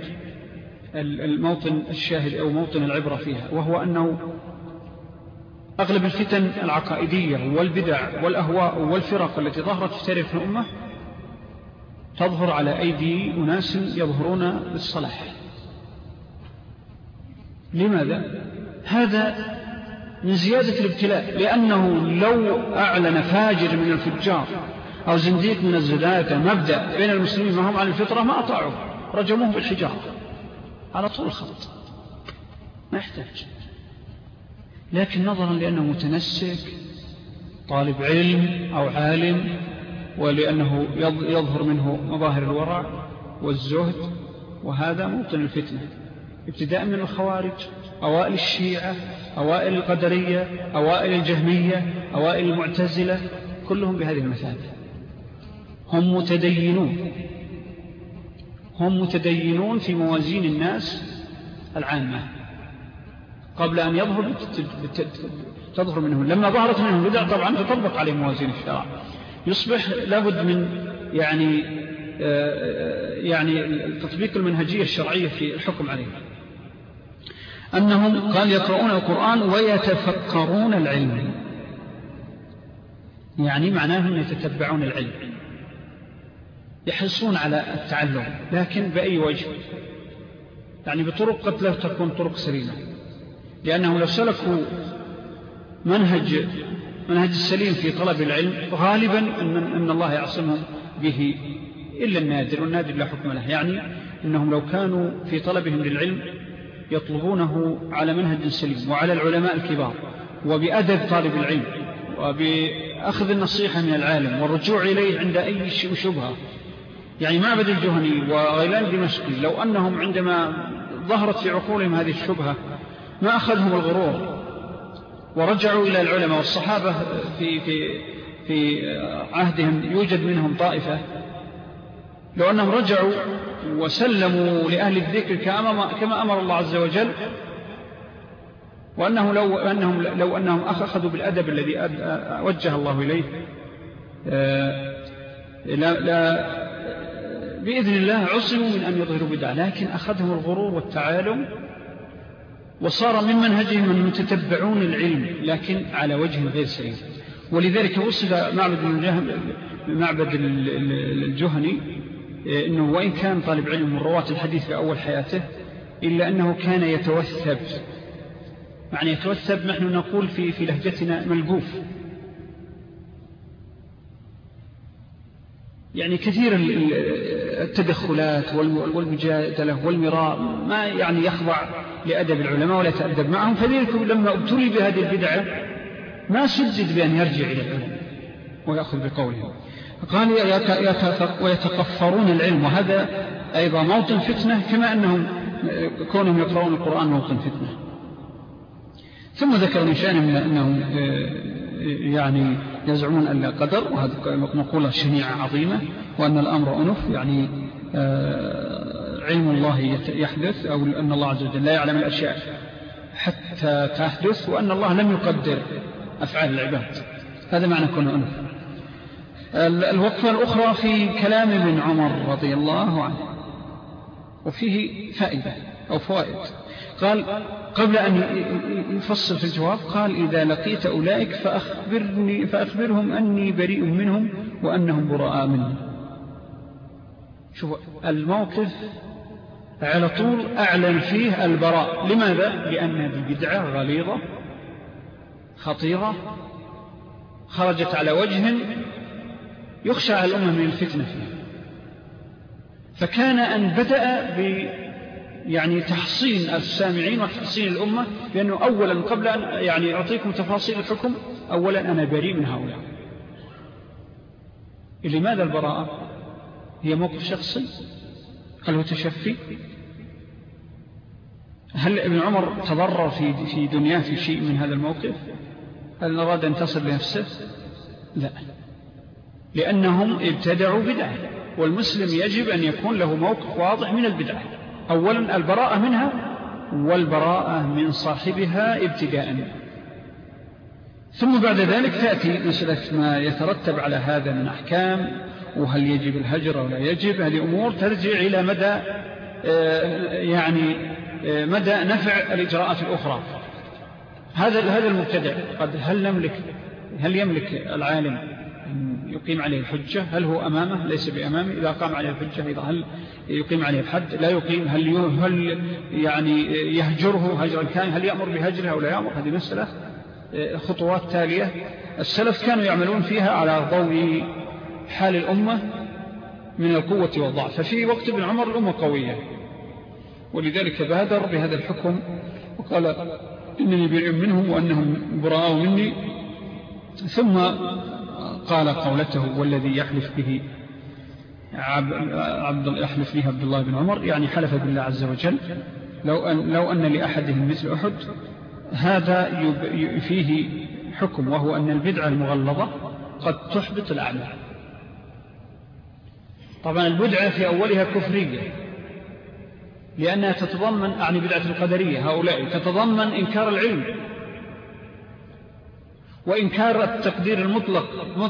الموطن الشاهد أو موطن العبرة فيها وهو أنه أغلب الفتن العقائدية والبدع والأهواء والفرق التي ظهرت في تاريخ الأمة تظهر على أيدي أناس يظهرون بالصلاح لماذا؟ هذا من زيادة الابتلاء لأنه لو أعلن فاجر من الفجار أو زنديق من الزدادة مبدأ بين المسلمين ما هم على الفطرة ما أطاعوا رجموه بالحجارة. على طول الخط ما يحتاج. لكن نظرا لأنه متنسك طالب علم أو عالم ولأنه يظهر منه مظاهر الورع والزهد وهذا موطن الفتنة. ابتداء من الخوارج أوائل الشيعة أوائل القدرية أوائل الجهمية أوائل المعتزلة كلهم بهذه المثابة هم متدينون. هم متدينون في موازين الناس العامة. قبل أن يظهر تظهر منهم. لما ظهرت منهم بدع طبعا تطبق عليه موازين الشرع. يصبح لابد من يعني آه، يعني تطبيق المنهجية الشرعية في الحكم عليه أنهم قال يقرؤون القرآن ويتفكرون العلم. يعني معناه أن يتتبعون العلم. يحرصون على التعلم لكن بأي وجه؟ يعني بطرق قد لا تكون طرق سليمة. لأنه لو سلكوا منهج منهج السليم في طلب العلم غالبا أن, أن الله يعصمهم به. إلا النادر والنادر لا حكم له. يعني أنهم لو كانوا في طلبهم للعلم يطلبونه على منهج سليم وعلى العلماء الكبار وبأدب طالب العلم وبأخذ النصيحة من العالم والرجوع إليه عند أي شبهة. يعني معبد الجهني وغيلان دمشقي لو أنهم عندما ظهرت في عقولهم هذه الشبهة ما أخذهم الغرور ورجعوا إلى العلماء والصحابة في, في, في عهدهم يوجد منهم طائفة. لو أنهم رجعوا وسلموا لأهل الذكر كما أمر الله عز وجل وأنه لو أنهم, لو أنهم أخذوا بالأدب الذي وجه الله إليه آه، لا, لا بإذن الله عصموا من أن يظهروا بدعة لكن أخذهم الغرور والتعالم وصار من منهجهم أن يتتبعون العلم لكن على وجه غير سليم. ولذلك وصف معبد, معبد الجهني أنه وإن كان طالب علم من رواة الحديث في أول حياته إلا أنه كان يتوثب معنى يتوثب نحن نقول في, في لهجتنا ملقوف يعني كثير التدخلات والمجادلة والمراء ما يعني يخضع لأدب العلماء ولا يتأدب معهم فذلك لما ابتلي بهذه البدعة ما سجد بأن يرجع إلى العلم ويأخذ بقولهم قال ويتقفرون العلم. وهذا أيضا موطن فتنة كما أنهم كونهم يقرؤون القرآن موطن فتنة. ثم ذكر من شأنهم أنهم يعني يزعمون أن لا قدر وهذا مقولة شنيعة عظيمة وأن الأمر أنف يعني آه، علم الله يحدث أو أن الله عز وجل لا يعلم الأشياء حتى تحدث وأن الله لم يقدر أفعال العباد. هذا معنى كون أنف. الوقفة الأخرى في كلام ابن عمر رضي الله عنه. وفيه فائدة أو فوائد. قال قبل أن يفصل في الجواب قال إذا لقيت أولئك فأخبرني فأخبرهم أني بريء منهم وأنهم براء منهم شوف الموقف على طول أعلن فيه البراء. لماذا؟ لأن هذه بدعة غليظة خطيرة خرجت على وجه يخشى على الأمة من الفتنة فيها. فكان أن بدأ ب يعني تحصين السامعين وتحصين الأمة لأنه أولا قبل أن يعني أعطيكم تفاصيل الحكم أولا أنا بريء من هؤلاء. لماذا البراءة؟ هي موقف شخصي؟ هل هو تشفي؟ هل ابن عمر تضرر في, في دنياه في شيء من هذا الموقف؟ هل أراد أن تصل بنفسه؟ لا. لأنهم ابتدعوا بدعة والمسلم يجب أن يكون له موقف واضح من البدعة. أولا البراءة منها والبراءة من صاحبها ابتداء. ثم بعد ذلك تأتي مسألة ما يترتب على هذا من أحكام وهل يجب الهجر أو لا يجب. هذه أمور ترجع إلى مدى آه، يعني آه، مدى نفع الإجراءات الأخرى. هذا هذا المبتدع قد هل نملك هل يملك العالم يقيم عليه الحجة؟ هل هو أمامه؟ ليس بأمامه. إذا قام عليه الحجة هل يقيم عليه الحد لا يقيم. هل, هل يعني يهجره هجرا كان هل يأمر بهجره أو لا يأمر؟ هذه مسألة خطوات تالية. السلف كانوا يعملون فيها على ضوء حال الأمة من القوة والضعف. ففي وقت ابن عمر الأمة قوية. ولذلك بادر بهذا الحكم وقال إنني بريء منهم وأنهم براء مني. ثم قال قولته والذي يحلف به عبد يحلف به عبد الله بن عمر يعني حلف بالله عز وجل. لو أن, لو أن لأحدهم مثل أحد هذا فيه حكم وهو أن البدعة المغلظة قد تحبط الأعمال طبعا البدعة في أولها كفرية لأنها تتضمن أعني بدعة القدرية هؤلاء تتضمن إنكار العلم. وإنكار التقدير المطلق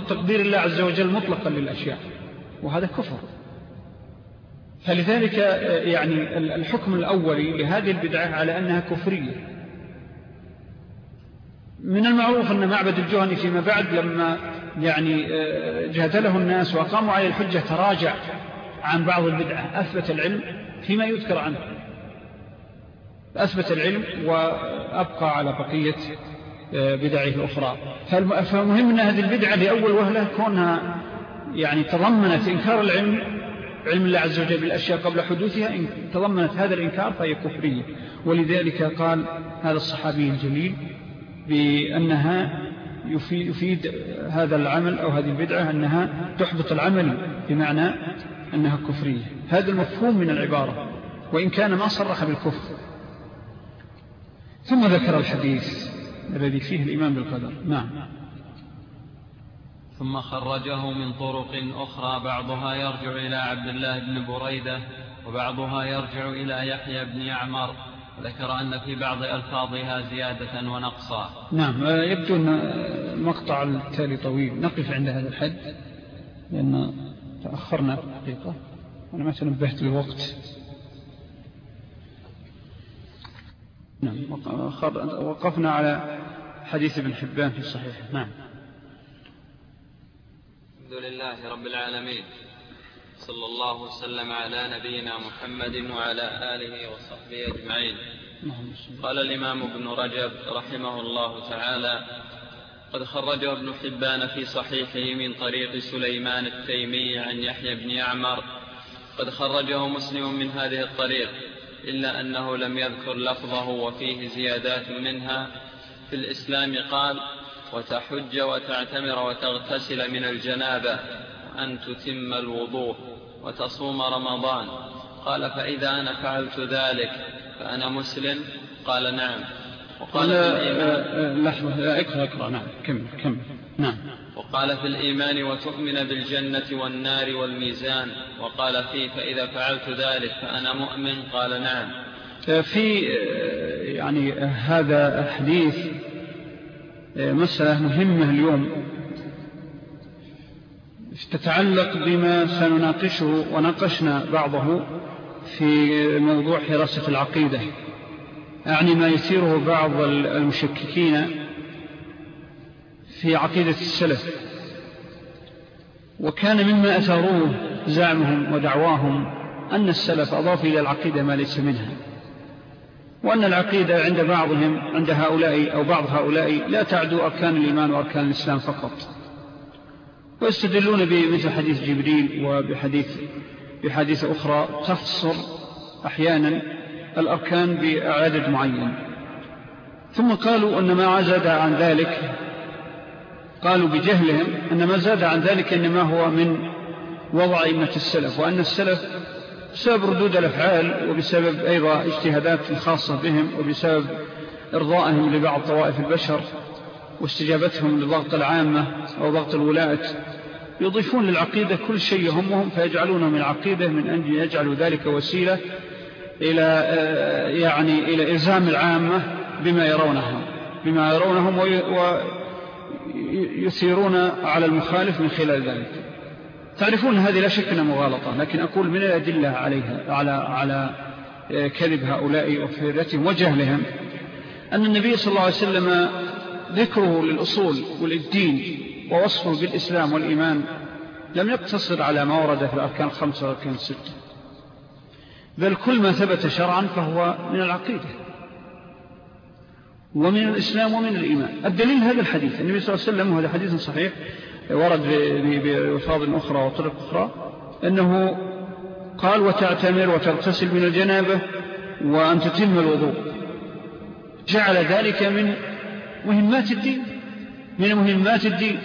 تقدير الله عز وجل مطلقا للأشياء. وهذا كفر. فلذلك يعني الحكم الأولي لهذه البدعة على أنها كفرية. من المعروف أن معبد الجهني فيما بعد لما يعني آه، جادله الناس وقاموا عليه الحجة تراجع عن بعض البدعة أثبت العلم فيما يذكر عنه. أثبت العلم وأبقى على بقية آه، بدعه الأخرى. فالمهم أن هذه البدعة لأول وهلة كونها يعني تضمنت إنكار العلم علم الله عز وجل بالأشياء قبل حدوثها إن تضمنت هذا الإنكار فهي كفرية. ولذلك قال هذا الصحابي الجليل بأنها يفيد هذا العمل أو هذه البدعة أنها تحبط العمل بمعنى أنها كفرية. هذا المفهوم من العبارة. وإن كان ما صرح بالكفر. ثم ذكر الحديث. الذي فيه الإيمان بالقدر. نعم. ثم خرجه من طرق أخرى بعضها يرجع إلى عبد الله بن بريدة وبعضها يرجع إلى يحيى بن يعمر. ذكر أن في بعض ألفاظها زيادة ونقصا. نعم. يبدو أن المقطع التالي طويل. نقف عند هذا الحد لأن تأخرنا في الحقيقة. أنا ما تنبهت للوقت نعم وقفنا على حديث ابن حبان في الصحيح. نعم. الحمد لله رب العالمين. صلى الله وسلم على نبينا محمد وعلى آله وصحبه أجمعين. قال الإمام ابن رجب رحمه الله تعالى قد خرجه ابن حبان في صحيحه من طريق سليمان التيمي عن يحيى بن يعمر. قد خرجه مسلم من هذه الطريق. إلا أنه لم يذكر لفظه وفيه زيادات منها في الإسلام قال وتحج وتعتمر وتغتسل من الجنابة أن تتم الوضوء وتصوم رمضان قال فإذا أنا فعلت ذلك فأنا مسلم قال نعم. وقال لحظة اقرأ اقرأ نعم كم كم نعم. وقال في الإيمان وتؤمن بالجنة والنار والميزان. وقال فيه فإذا فعلت ذلك فأنا مؤمن. قال نعم. آه، في يعني هذا الحديث مسألة مهمة اليوم. تتعلق بما سنناقشه وناقشنا بعضه في موضوع حراسة العقيدة يعني ما يثيره بعض المشككين في عقيدة السلف. وكان مما أثاروه زعمهم ودعواهم أن السلف أضاف إلى العقيدة ما ليس منها. وأن العقيدة عند بعضهم عند هؤلاء أو بعض هؤلاء لا تعدو أركان الإيمان وأركان الإسلام فقط. ويستدلون بمثل حديث جبريل وبحديث بحديث أخرى تفصر أحيانا الأركان بعدد معين. ثم قالوا أن ما زاد عن ذلك قالوا بجهلهم أن ما زاد عن ذلك إنما هو من وضع إمة السلف وأن السلف بسبب ردود الأفعال وبسبب أيضا اجتهادات خاصة بهم وبسبب إرضائهم لبعض طوائف البشر واستجابتهم لضغط العامة أو ضغط الولاة يضيفون للعقيدة كل شيء يهمهم فيجعلونه من العقيدة من أن يجعلوا ذلك وسيلة إلى آه، يعني إلى إلزام العامة بما يرونها بما يرونهم ويثيرون على المخالف من خلال ذلك. تعرفون هذه لا شك أنها مغالطة لكن أقول من الأدلة عليها على على كذب هؤلاء وفرتهم وجهلهم؟ أن النبي صلى الله عليه وسلم ذكره للأصول وللدين ووصفه بالإسلام والإيمان لم يقتصر على ما ورد في الأركان الخمسة والأركان الستة بل كل ما ثبت شرعا فهو من العقيدة. ومن الإسلام ومن الإيمان. الدليل هذا الحديث. النبي صلى الله عليه وسلم وهذا حديث صحيح ورد بوفاظ أخرى وطرق أخرى أنه قال وتعتمر وتغتسل من الجنابة وأن تتم الوضوء. جعل ذلك من مهمات الدين من مهمات الدين.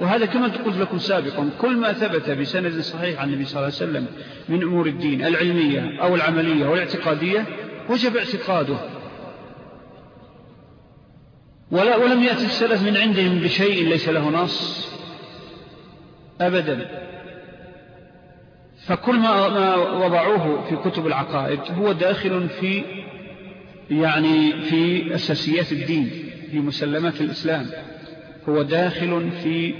وهذا كما قلت لكم سابقا كل ما ثبت بسند صحيح عن النبي صلى الله عليه وسلم من أمور الدين العلمية أو العملية أو الاعتقادية وجب اعتقاده. ولا ولم يأتي السلف من عندهم بشيء ليس له نص أبدا. فكل ما وضعوه في كتب العقائد هو داخل في يعني في أساسيات الدين في مسلمات الإسلام. هو داخل في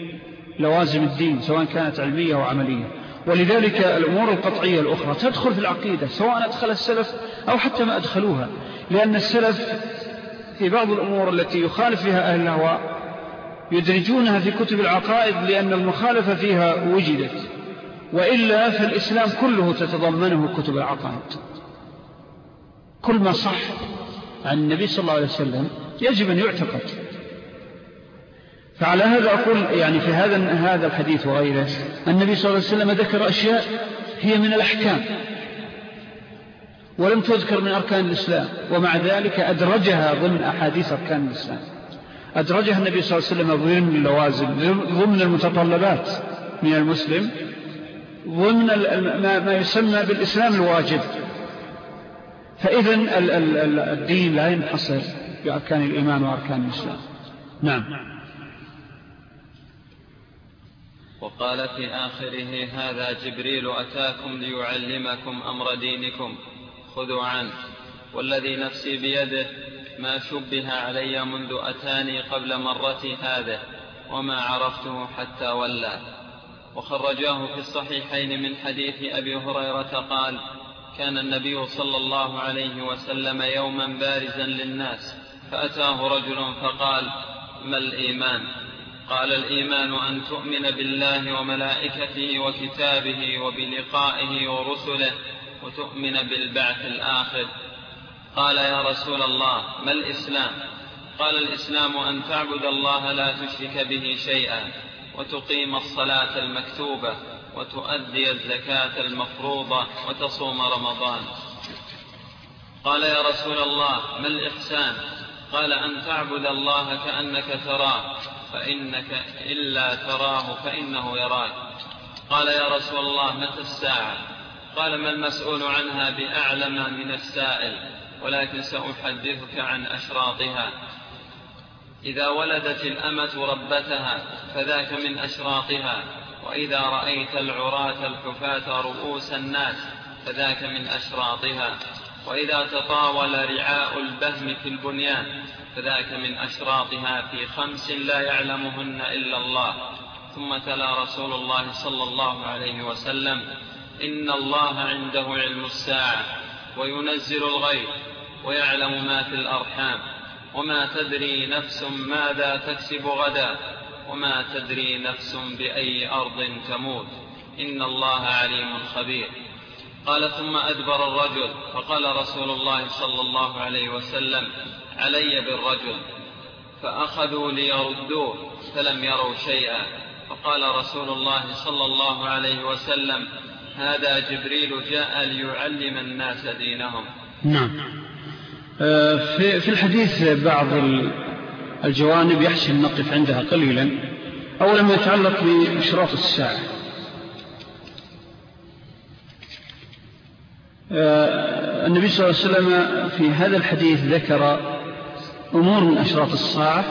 لوازم الدين سواء كانت علمية أو عملية. ولذلك الأمور القطعية الأخرى تدخل في العقيدة سواء أدخل السلف أو حتى ما أدخلوها. لأن السلف في بعض الأمور التي يخالف فيها أهل الهواء يدرجونها في كتب العقائد لأن المخالفة فيها وجدت وإلا فالإسلام كله تتضمنه كتب العقائد. كل ما صح عن النبي صلى الله عليه وسلم يجب أن يعتقد. فعلى هذا أقول يعني في هذا هذا الحديث وغيره النبي صلى الله عليه وسلم ذكر أشياء هي من الأحكام. ولم تذكر من أركان الإسلام ومع ذلك أدرجها ضمن أحاديث أركان الإسلام. أدرجها النبي صلى الله عليه وسلم ضمن اللوازم ضمن المتطلبات من المسلم ضمن ما يسمى بالإسلام الواجب. فإذا الدين لا ينحصر بأركان الإيمان وأركان الإسلام. نعم. وقال في آخره هذا جبريل أتاكم ليعلمكم أمر دينكم. خذوا عنه والذي نفسي بيده ما شبه علي منذ أتاني قبل مرتي هذه وما عرفته حتى ولى وخرجاه في الصحيحين من حديث أبي هريرة قال كان النبي صلى الله عليه وسلم يوما بارزا للناس فأتاه رجل فقال ما الإيمان؟ قال الإيمان أن تؤمن بالله وملائكته وكتابه وبلقائه ورسله وتؤمن بالبعث الآخر. قال يا رسول الله ما الإسلام؟ قال الإسلام أن تعبد الله لا تشرك به شيئا وتقيم الصلاة المكتوبة وتؤدي الزكاة المفروضة وتصوم رمضان. قال يا رسول الله ما الإحسان؟ قال أن تعبد الله كأنك تراه فإنك إلا تراه فإنه يراك. قال يا رسول الله متى الساعة؟ قال ما المسؤول عنها بأعلم من السائل ولكن سأحدثك عن أشراطها. إذا ولدت الأمة ربتها فذاك من أشراطها. وإذا رأيت العراة الحفاة رؤوس الناس فذاك من أشراطها. وإذا تطاول رعاء البهم في البنيان فذاك من أشراطها. في خمس لا يعلمهن إلا الله. ثم تلا رسول الله صلى الله عليه وسلم. إن الله عنده علم الساعة وينزل الغيب ويعلم ما في الأرحام وما تدري نفس ماذا تكسب غدا وما تدري نفس بأي أرض تموت إن الله عليم خبير. قال ثم أدبر الرجل فقال رسول الله صلى الله عليه وسلم علي بالرجل فأخذوا ليردوه فلم يروا شيئا. فقال رسول الله صلى الله عليه وسلم هذا جبريل جاء ليعلم الناس دينهم. نعم. آه، في الحديث بعض الجوانب يحسن نقف عندها قليلا. أولا ما يتعلق بإشراف الساعة. آه، النبي صلى الله عليه وسلم في هذا الحديث ذكر أمور من أشراط الساعة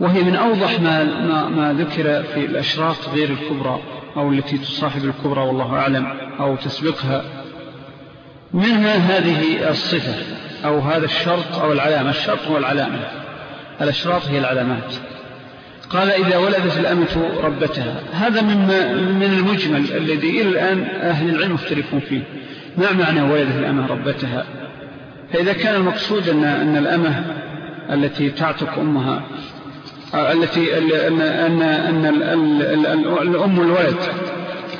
وهي من أوضح ما, ما, ما ذكر في الأشراط غير الكبرى. أو التي تصاحب الكبرى والله أعلم أو تسبقها منها هذه الصفة أو هذا الشرط أو العلامة. الشرط هو العلامة. الأشراط هي العلامات. قال إذا ولدت الأمة ربتها. هذا مما من المجمل الذي إلى الآن أهل العلم مختلفون فيه. ما معنى ولدت الأمة ربتها؟ فإذا كان المقصود أن, أن الأمة التي تعتق أمها التي أن, أن, أن الأم الولد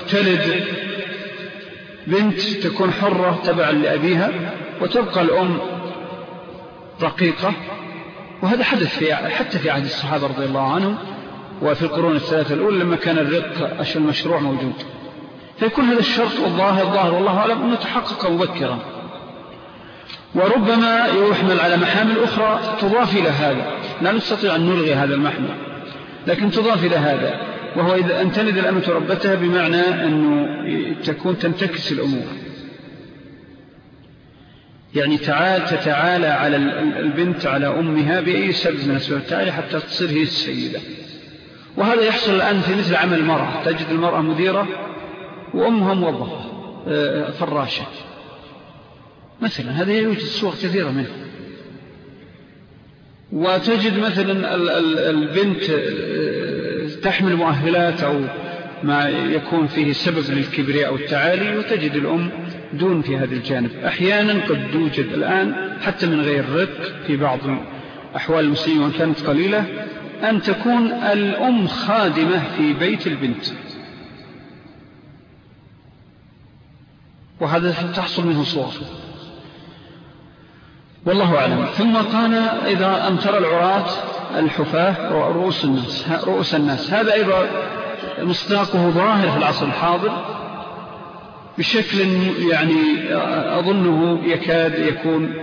تلد بنت تكون حرة تبعا لأبيها وتبقى الأم رقيقة وهذا حدث في حتى في عهد الصحابة رضي الله عنهم وفي القرون الثلاثة الأولى لما كان الرق المشروع موجود. فيكون هذا الشرط والله الظاهر والله أعلم أنه تحقق مبكرا. وربما يحمل على محامل أخرى تضاف إلى هذا. لا نستطيع أن نلغي هذا المحمل لكن تضاف إلى هذا. وهو إذا أن تلد الأمة ربتها بمعنى أنه تكون تنتكس الأمور. يعني تعال تتعالى على البنت على أمها بأي سبب من أسباب التعالي حتى تصير هي السيدة. وهذا يحصل الآن في مثل عمل المرأة تجد المرأة مديرة وأمها موظفة آه، فراشة. مثلا هذا يوجد صور كثيرة منه وتجد مثلا البنت آه، تحمل مؤهلات أو ما يكون فيه سبب للكبرياء أو التعالي وتجد الأم دون في هذا الجانب. أحيانا قد توجد الآن حتى من غير رق في بعض أحوال المسلمين وإن كانت قليلة أن تكون الأم خادمة في بيت البنت. وهذا تحصل منه صور. والله أعلم. ثم قال إذا أمتر العراة الحفاة رؤوس الناس رؤوس الناس. هذا أيضا مصداقه ظاهر في العصر الحاضر بشكل يعني أظنه يكاد يكون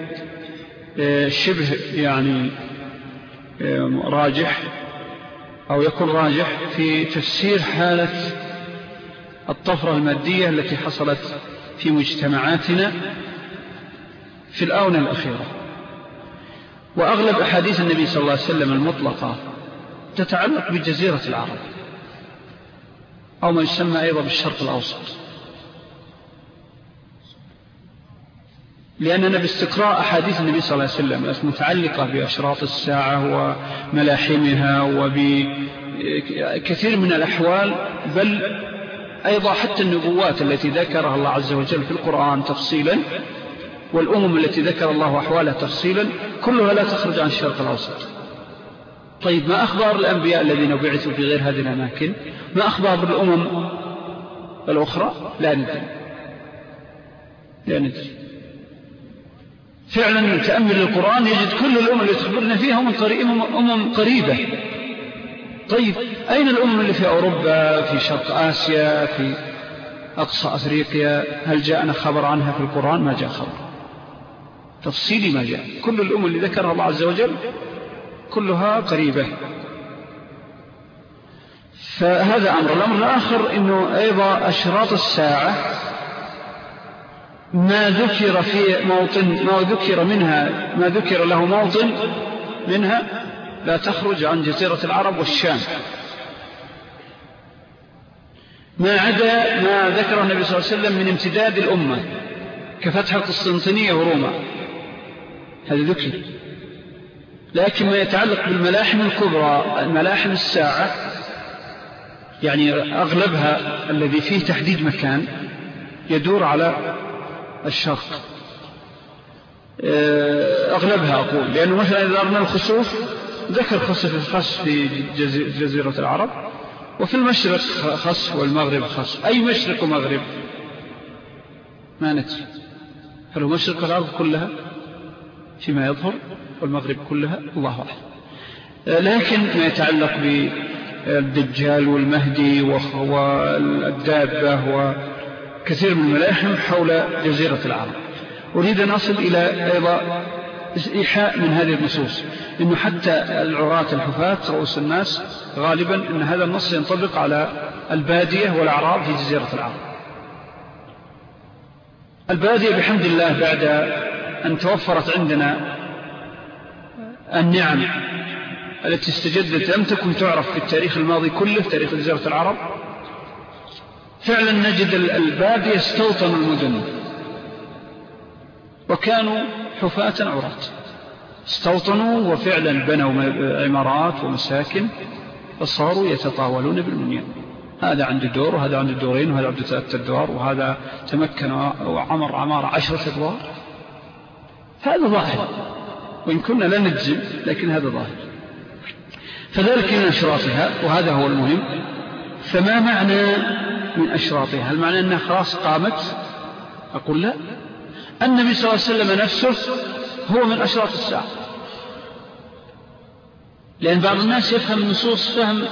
آه، شبه يعني آه، راجح أو يكون راجح في تفسير حالة الطفرة المادية التي حصلت في مجتمعاتنا. في الآونة الأخيرة. وأغلب أحاديث النبي صلى الله عليه وسلم المطلقة تتعلق بجزيرة العرب أو ما يسمى أيضا بالشرق الأوسط. لأننا باستقراء أحاديث النبي صلى الله عليه وسلم المتعلقة بأشراط الساعة وملاحمها وبكثير من الأحوال بل أيضا حتى النبوات التي ذكرها الله عز وجل في القرآن تفصيلا والأمم التي ذكر الله أحوالها تفصيلا كلها لا تخرج عن الشرق الأوسط. طيب ما أخبار الأنبياء الذين بعثوا في غير هذه الأماكن؟ ما أخبار الأمم الأخرى؟ لا ندري. لا ندري. فعلا تأمل القرآن يجد كل الأمم اللي تخبرنا فيها أمم قريبة. طيب أين الأمم اللي في أوروبا في شرق آسيا في أقصى أفريقيا؟ هل جاءنا خبر عنها في القرآن؟ ما جاء خبر. تفصيلي ما جاء. كل الأمم اللي ذكرها الله عز وجل كلها قريبة. فهذا أمر. الأمر الآخر أنه أيضا أشراط الساعة ما ذكر في موطن ما ذكر منها ما ذكر له موطن منها لا تخرج عن جزيرة العرب والشام. ما عدا ما ذكره النبي صلى الله عليه وسلم من امتداد الأمة كفتح القسطنطينية وروما. هذا ذكر. لكن ما يتعلق بالملاحم الكبرى الملاحم الساعة يعني أغلبها الذي فيه تحديد مكان يدور على الشرق آه، أغلبها أقول. لأنه مثلا إذا أردنا الخسوف ذكر خسف الخس في جزيرة العرب. وفي المشرق خس والمغرب خس أي مشرق ومغرب؟ ما ندري. هل هو مشرق الأرض كلها؟ فيما يظهر والمغرب كلها الله أعلم آه، لكن ما يتعلق بالدجال والمهدي والدابة وكثير من الملاحم حول جزيرة العرب. أريد أن أصل إلى أيضا إيحاء من هذه النصوص إنه حتى العراة الحفاة رؤوس الناس غالبا إن هذا النص ينطبق على البادية والأعراب في جزيرة العرب. البادية بحمد الله بعد أن توفرت عندنا النعم التي استجدت لم تكن تعرف في التاريخ الماضي كله تاريخ جزيرة العرب. فعلا نجد البادية استوطنوا المدن. وكانوا حفاة عراة. استوطنوا وفعلا بنوا عمارات ومساكن فصاروا يتطاولون بالمنيا. هذا عنده دور وهذا عنده دورين وهذا عنده ثلاثة أدوار وهذا تمكن وعمر عمارة عشرة أدوار. هذا ظاهر. وإن كنا لا نجزم لكن هذا ظاهر. فذلك من أشراطها وهذا هو المهم. فما معنى من أشراطها؟ هل معنى أنها خلاص قامت؟ أقول لا. النبي صلى الله عليه وسلم نفسه هو من أشراط الساعة. لأن بعض الناس يفهم النصوص فهم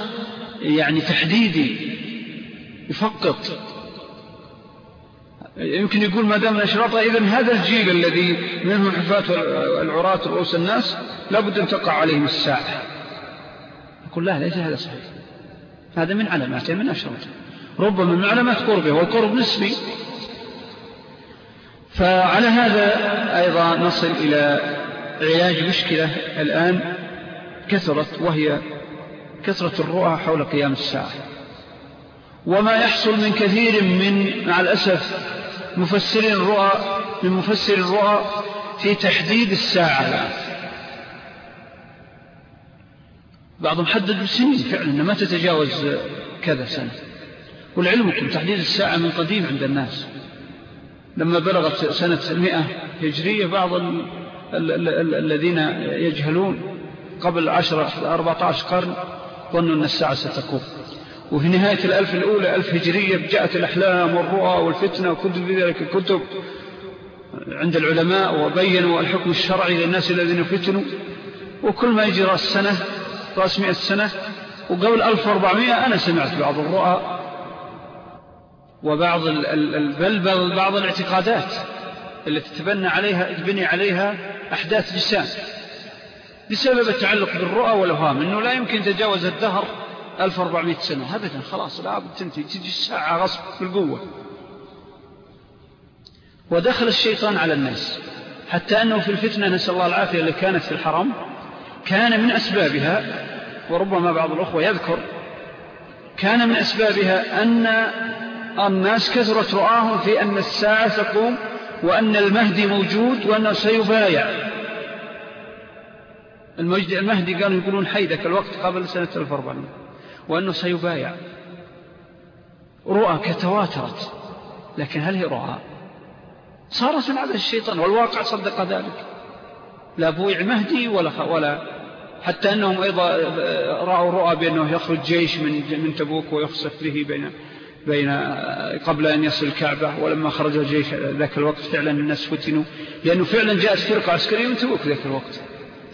يعني تحديدي يفقط. يمكن يقول ما دام أشراطها إذن هذا الجيل الذي منهم حفاة العراة رؤوس الناس لابد أن تقع عليهم الساعة. يقول لا ليس هذا صحيح. هذا من علاماته من أشراطة. ربما من علامات قربه والقرب نسبي. فعلى هذا أيضا نصل إلى علاج مشكلة الآن كثرت وهي كثرة الرؤى حول قيام الساعة. وما يحصل من كثير من مع الأسف مفسرين الرؤى من مفسر الرؤى في تحديد الساعة. بعضهم حدد بسنين فعلا ما تتجاوز كذا سنة. والعلمكم تحديد الساعة من قديم عند الناس. لما بلغت سنة المئة هجرية بعض الذين يجهلون قبل عشرة أربعة عشر قرن ظنوا أن الساعة ستقوم وفي نهاية الألف الأولى ألف هجرية جاءت الأحلام والرؤى والفتنة وكتب ذلك الكتب. عند العلماء وبينوا الحكم الشرعي للناس الذين فتنوا. وكل ما يجي رأس سنة رأس مئة سنة. وقبل ألف وأربعمائة أنا سمعت بعض الرؤى وبعض بل بعض الاعتقادات التي تبنى عليها تبني عليها أحداث لسان بسبب التعلق بالرؤى والأوهام أنه لا يمكن تجاوز الدهر 1400 سنة. أبدا خلاص لا بد تنتهي. تجي الساعة غصب بالقوة. ودخل الشيطان على الناس. حتى أنه في الفتنة نسأل الله العافية اللي كانت في الحرم كان من أسبابها وربما بعض الأخوة يذكر كان من أسبابها أن الناس كثرت رؤاهم في أن الساعة تقوم وأن المهدي موجود وأنه سيبايع. المهدي قالوا يقولون حي ذاك الوقت قبل سنة 1400 وأنه سيبايع. رؤى كتواترت لكن هل هي رؤى؟ صارت من عبد الشيطان والواقع صدق ذلك. لا بويع مهدي ولا, ولا حتى أنهم أيضا رأوا رؤى بأنه يخرج جيش من, من تبوك ويخصف به بين, بين قبل أن يصل الكعبة ولما خرج الجيش ذاك الوقت فعلا الناس فتنوا. لأنه فعلا جاءت فرقة عسكرية من تبوك ذاك الوقت.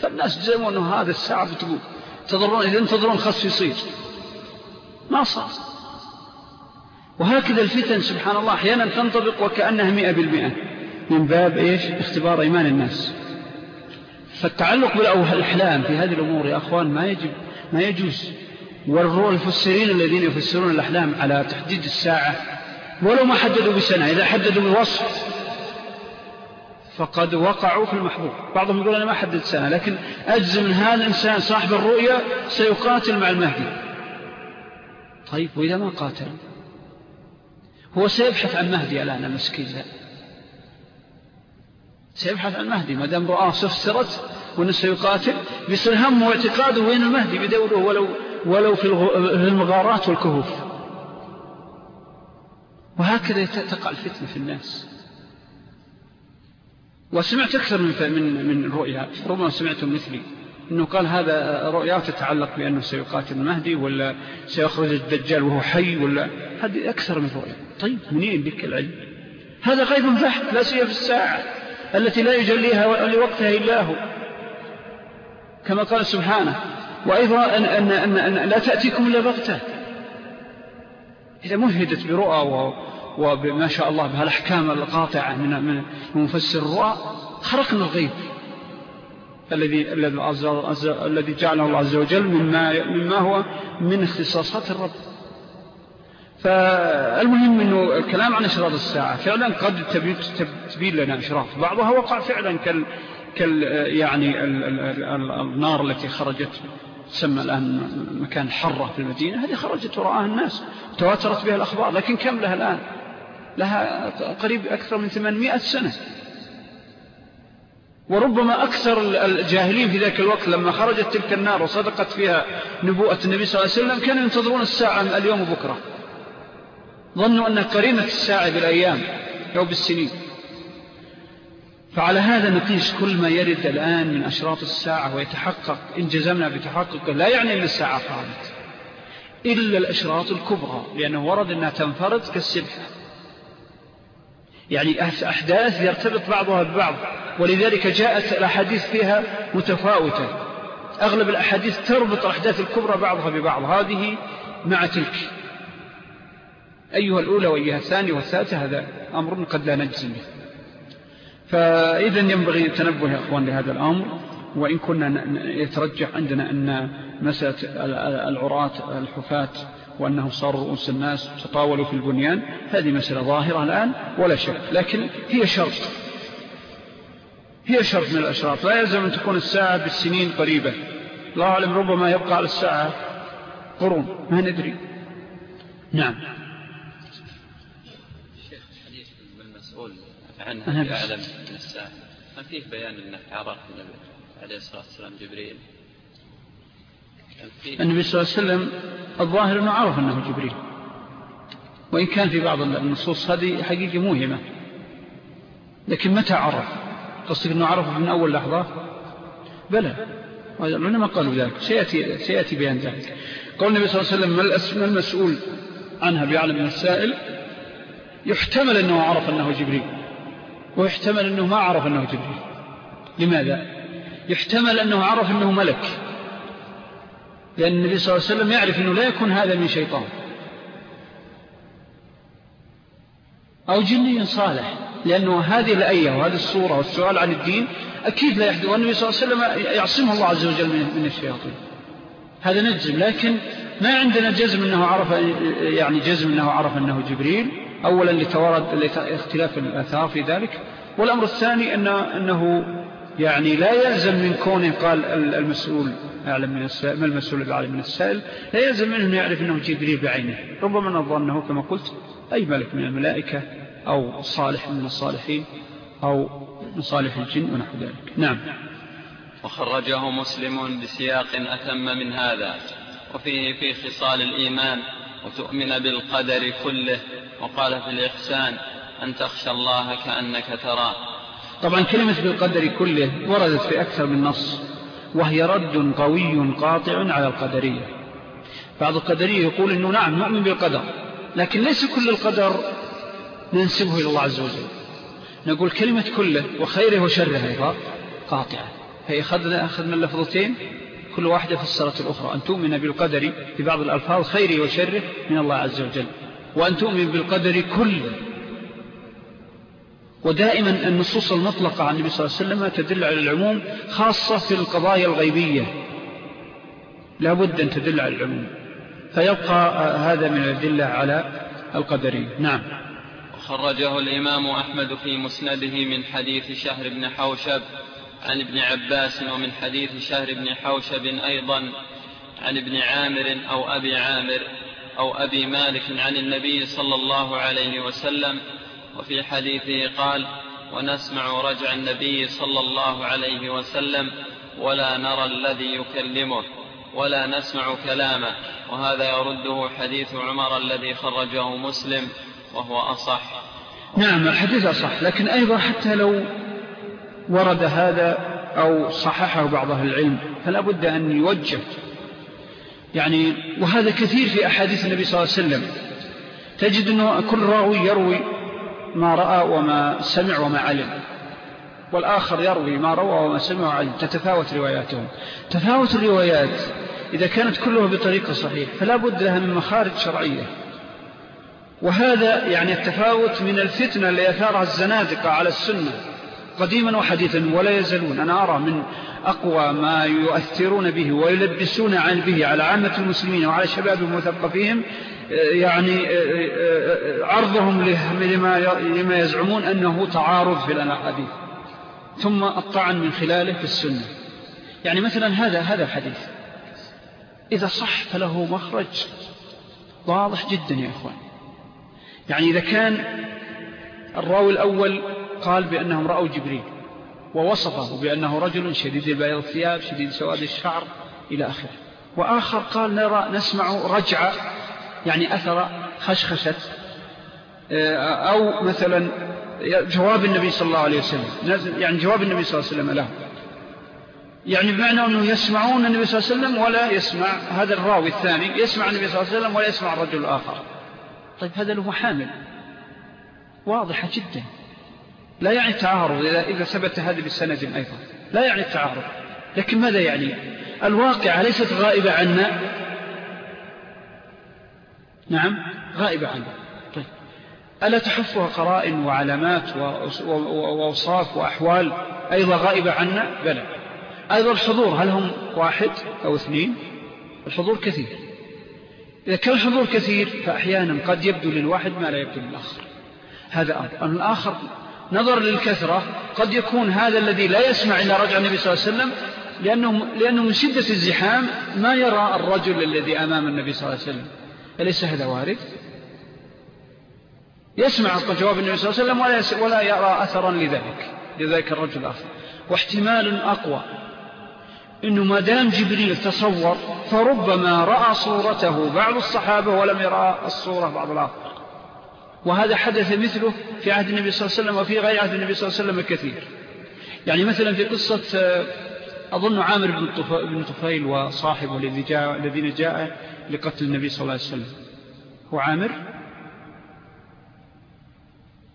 فالناس جزموا أنه هذا الساعة بتبوك تضرون إذا انتظرون خصف يصير. ما صار. وهكذا الفتن سبحان الله أحيانا تنطبق وكأنها مئة بالمئة. من باب إيش؟ اختبار إيمان الناس. فالتعلق بالأحلام في هذه الأمور يا أخوان ما يجب ما يجوز. والفسرين الذين يفسرون الأحلام على تحديد الساعة ولو ما حددوا بسنة إذا حددوا بوصف فقد وقعوا في المحظور بعضهم يقول أنا ما حدد سنة لكن أجزم هذا الإنسان صاحب الرؤية سيقاتل مع المهدي. طيب وإذا ما قاتل؟ هو سيبحث عن مهدي الآن المسكين ذا. سيبحث عن مهدي ما دام رآه سفسرت وأنه سيقاتل بيصير همه واعتقاده وين المهدي؟ بدوره ولو, ولو في المغارات والكهوف. وهكذا تقع الفتنة في الناس. وسمعت أكثر من من من رؤيا ربما سمعتم مثلي. أنه قال هذا رؤيا تتعلق بأنه سيقاتل المهدي ولا سيخرج الدجال وهو حي ولا؟ هذه أكثر من رؤيا طيب منين بك العلم؟ هذا غيب بحث لا سيا في الساعة التي لا يجليها لوقتها إلا هو. كما قال سبحانه وأيضا أن, أن, أن, أن لا تأتيكم إلا بغتة. إذا مهدت برؤى وبما شاء الله بها الأحكام القاطعة من, من مفسر الرؤى خرقنا الغيب الذي الذي جعله الله عز وجل مما, مما هو من اختصاصات الرب. فالمهم أنه الكلام عن إشراط الساعة فعلا قد تبين لنا إشراط. بعضها وقع فعلا كال, كال يعني ال ال ال النار التي خرجت تسمى الآن مكان حرة في المدينة هذه خرجت وراءها الناس تواترت بها الأخبار لكن كم لها الآن؟ لها قريب أكثر من 800 سنة. وربما أكثر الجاهلين في ذاك الوقت لما خرجت تلك النار وصدقت فيها نبوءة النبي صلى الله عليه وسلم كانوا ينتظرون الساعة اليوم وبكرة. ظنوا أن قرينة الساعة بالأيام أو بالسنين. فعلى هذا نقيس كل ما يرد الآن من أشراط الساعة ويتحقق إن جزمنا بتحققه لا يعني أن الساعة قامت. إلا الأشراط الكبرى لأنه ورد أنها تنفرد كالسبحة يعني أحداث يرتبط بعضها ببعض. ولذلك جاءت الأحاديث فيها متفاوتة. أغلب الأحاديث تربط الأحداث الكبرى بعضها ببعض. هذه مع تلك. أيها الأولى وأيها الثانية والثالثة هذا أمر قد لا نجزم به. فإذا ينبغي التنبه يا أخوان لهذا الأمر. وإن كنا يترجح عندنا أن مسألة العراة الحفاة وأنهم صاروا رؤوس الناس تطاولوا في البنيان. هذه مسألة ظاهرة الآن ولا شك. لكن هي شرط. هي شرط من الأشراط. لا يلزم أن تكون الساعة بالسنين قريبة. الله أعلم ربما يبقى على الساعة قرون. ما ندري. نعم. عنها أعلم من الساعة. ما فيه بيان أنه عرف عليه الصلاة والسلام جبريل النبي صلى الله عليه وسلم الظاهر أنه عرف أنه جبريل. وإن كان في بعض النصوص هذه حقيقة موهمة. لكن متى عرف؟ قصدك أنه عرفه من أول لحظة؟ بلى. العلماء قالوا ذلك. سيأتي, سيأتي بيان ذلك. قول النبي صلى الله عليه وسلم ما المسؤول عنها بيعلم من السائل؟ يحتمل أنه عرف أنه جبريل. ويحتمل أنه ما عرف أنه جبريل. لماذا؟ يحتمل أنه عرف أنه ملك. لأن النبي صلى الله عليه وسلم يعرف أنه لا يكون هذا من شيطان. أو جني صالح لأنه هذه الأية وهذه الصورة والسؤال عن الدين أكيد لا يحدث والنبي صلى الله عليه وسلم يعصمه الله عز وجل من الشياطين. هذا نجزم لكن ما عندنا جزم أنه عرف يعني جزم أنه عرف أنه جبريل. أولا لتوارد اختلاف الآثار في ذلك. والأمر الثاني أنه, أنه يعني لا يلزم من كونه قال المسؤول أعلم من السائل ما المسؤول بأعلم من السائل؟ لا يلزم منه يعرف أنه جبريل بعينه. ربما نظنه كما قلت أي ملك من الملائكة أو صالح من الصالحين أو من صالح الجن ونحو ذلك. نعم. وخرجه مسلم بسياق أتم من هذا وفيه في خصال الإيمان وتؤمن بالقدر كله وقال في الإحسان أن تخشى الله كأنك تراه. طبعا كلمة بالقدر كله وردت في أكثر من نص وهي رد قوي قاطع على القدرية. بعض القدرية يقول أنه نعم نؤمن بالقدر لكن ليس كل القدر ننسبه إلى الله عز وجل. نقول كلمة كله وخيره وشره أيضا قاطعة. فهي أخذنا اللفظتين كل واحدة فسرت الأخرى. أن تؤمن بالقدر في بعض الألفاظ خيره وشره من الله عز وجل وأن تؤمن بالقدر كله ودائما النصوص المطلقة عن النبي صلى الله عليه وسلم تدل على العموم خاصة في القضايا الغيبية. لا بد أن تدل على العموم. فيبقى هذا من الأدلة على القدرين. نعم. خرجه الإمام أحمد في مسنده من حديث شهر بن حوشب عن ابن عباس ومن حديث شهر بن حوشب أيضا عن ابن عامر أو أبي عامر أو أبي مالك عن النبي صلى الله عليه وسلم وفي حديثه قال ونسمع رجع النبي صلى الله عليه وسلم ولا نرى الذي يكلمه ولا نسمع كلامه. وهذا يرده حديث عمر الذي خرجه مسلم وهو أصح. نعم الحديث أصح لكن أيضا حتى لو ورد هذا أو صححه بعض أهل العلم فلا بد أن يوجه. يعني وهذا كثير في أحاديث النبي صلى الله عليه وسلم. تجد أنه كل راوي يروي ما رأى وما سمع وما علم. والآخر يروي ما روى وما سمع وعلم تتفاوت رواياتهم. تفاوت الروايات إذا كانت كلها بطريقة صحيح فلا بد لها من مخارج شرعية. وهذا يعني التفاوت من الفتنة اللي أثارها الزنادقة على السنة قديما وحديثا ولا يزالون. أنا أرى من أقوى ما يؤثرون به ويلبسون عن به على عامة المسلمين وعلى شباب المثقفين يعني عرضهم لما, يزعمون أنه تعارض في الأحاديث ثم الطعن من خلاله في السنة. يعني مثلا هذا هذا الحديث. إذا صح فله مخرج واضح جدا يا إخوان. يعني إذا كان الراوي الأول قال بأنهم رأوا جبريل ووصفه بأنه رجل شديد البيض الثياب شديد سواد الشعر إلى آخره. وآخر قال نرى نسمع رجع يعني أثر خشخشة آه، أو مثلا جواب النبي صلى الله عليه وسلم يعني جواب النبي صلى الله عليه وسلم له. يعني بمعنى أنه يسمعون النبي صلى الله عليه وسلم ولا يسمع هذا الراوي الثاني يسمع النبي صلى الله عليه وسلم ولا يسمع الرجل الآخر. طيب هذا له حامل. واضحة جدا. لا يعني التعارض إذا ثبت هذا بالسند أيضا. لا يعني التعارض. لكن ماذا يعني؟ الواقع ليست غائبة عنا. نعم. غائبة عنا طيب. ألا تحفها قرائن وعلامات وأوصاف وأحوال أيضا غائبة عنا؟ بلى. أيضا الحضور هل هم واحد أو اثنين؟ الحضور كثير. إذا كان الحضور كثير فأحيانا قد يبدو للواحد ما لا يبدو للآخر. هذا أمر الآخر نظر للكثرة قد يكون هذا الذي لا يسمع إلا رجع النبي صلى الله عليه وسلم لأنه, لأنه من شدة الزحام ما يرى الرجل الذي أمام النبي صلى الله عليه وسلم. أليس هذا وارد؟ يسمع جواب النبي صلى الله عليه وسلم ولا يرى أثرا لذلك لذلك الرجل الآخر واحتمال أقوى إنه ما دام جبريل تصور فربما رأى صورته بعض الصحابة ولم يرى الصورة بعض الآخر. وهذا حدث مثله في عهد النبي صلى الله عليه وسلم وفي غير عهد النبي صلى الله عليه وسلم كثير. يعني مثلا في قصة أظن عامر بن طفيل وصاحبه الذي جاء الذين جاء لقتل النبي صلى الله عليه وسلم. هو عامر.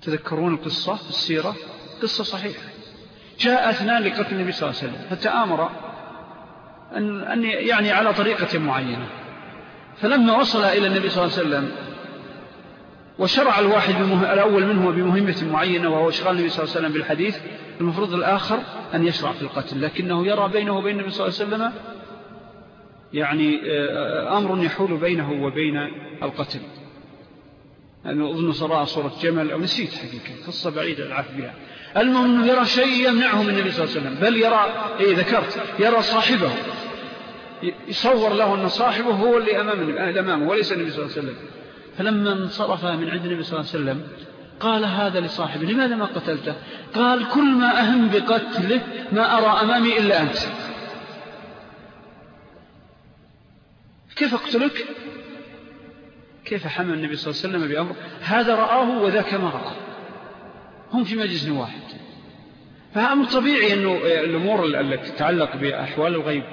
تذكرون القصة في السيرة؟ قصة صحيحة. جاء أثنان لقتل النبي صلى الله عليه وسلم فتآمر أن, أن يعني على طريقة معينة. فلما وصل إلى النبي صلى الله عليه وسلم وشرع الواحد الأول منه بمهمة معينة وهو إشغال النبي صلى الله عليه وسلم بالحديث المفروض الآخر أن يشرع في القتل لكنه يرى بينه وبين النبي صلى الله عليه وسلم يعني آه، أمر يحول بينه وبين القتل. أنه أظن صراء صورة جمل أو نسيت حقيقة قصة بعيدة العف بها. المهم أنه يرى شيء يمنعه من النبي صلى الله عليه وسلم. بل يرى إيه ذكرت يرى صاحبه. يصور له أن صاحبه هو اللي أمامه وليس النبي صلى الله عليه وسلم. فلما انصرف من عند النبي صلى الله عليه وسلم قال هذا لصاحبه لماذا ما قتلته؟ قال كل ما أهم بقتله ما أرى أمامي إلا أنت. كيف أقتلك؟ كيف حمل النبي صلى الله عليه وسلم بأمر؟ هذا رآه وذاك ما رآه. هم في مجلس واحد. فأمر طبيعي أنه الأمور التي تتعلق بأحوال الغيب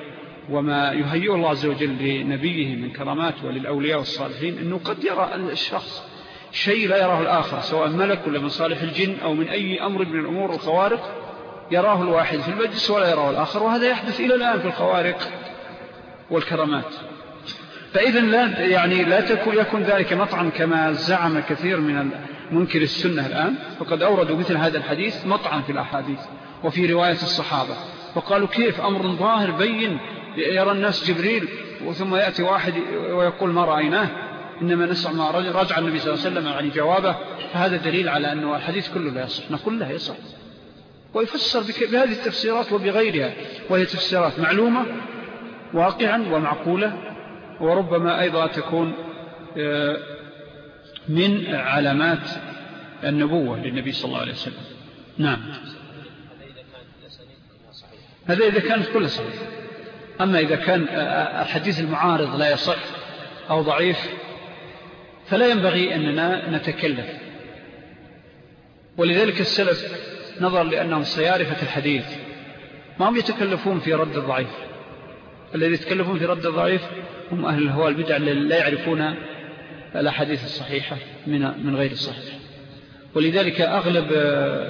وما يهيئ الله عز وجل لنبيه من كرامات وللأولياء والصالحين أنه قد يرى الشخص شيء لا يراه الآخر سواء ملك ولا من صالح الجن أو من أي أمر من الأمور الخوارق يراه الواحد في المجلس ولا يراه الآخر وهذا يحدث إلى الآن في الخوارق والكرامات. فإذا لا يعني لا تكون يكون ذلك مطعم كما زعم كثير من منكر السنة الآن. فقد أوردوا مثل هذا الحديث مطعم في الأحاديث وفي رواية الصحابة. وقالوا كيف؟ أمر ظاهر بين يرى الناس جبريل وثم يأتي واحد ويقول ما رأيناه؟ إنما نسمع ما رجع النبي صلى الله عليه وسلم عن جوابه. فهذا دليل على أنه الحديث كله لا يصح نقول له يصح. ويفسر بهذه التفسيرات وبغيرها. وهي تفسيرات معلومة واقعا ومعقولة. وربما أيضا تكون آه، من علامات النبوة للنبي صلى الله عليه وسلم. نعم. هذا إذا كانت كلها صحيح. أما إذا كان آه، آه، الحديث المعارض لا يصح أو ضعيف فلا ينبغي أننا نتكلف. ولذلك السلف نظر لأنهم سيارفة الحديث ما هم يتكلفون في رد الضعيف. الذي يتكلفون في رد الضعيف هم أهل الهواء البدع لا يعرفون الأحاديث الصحيحة من من غير الصحيح. ولذلك أغلب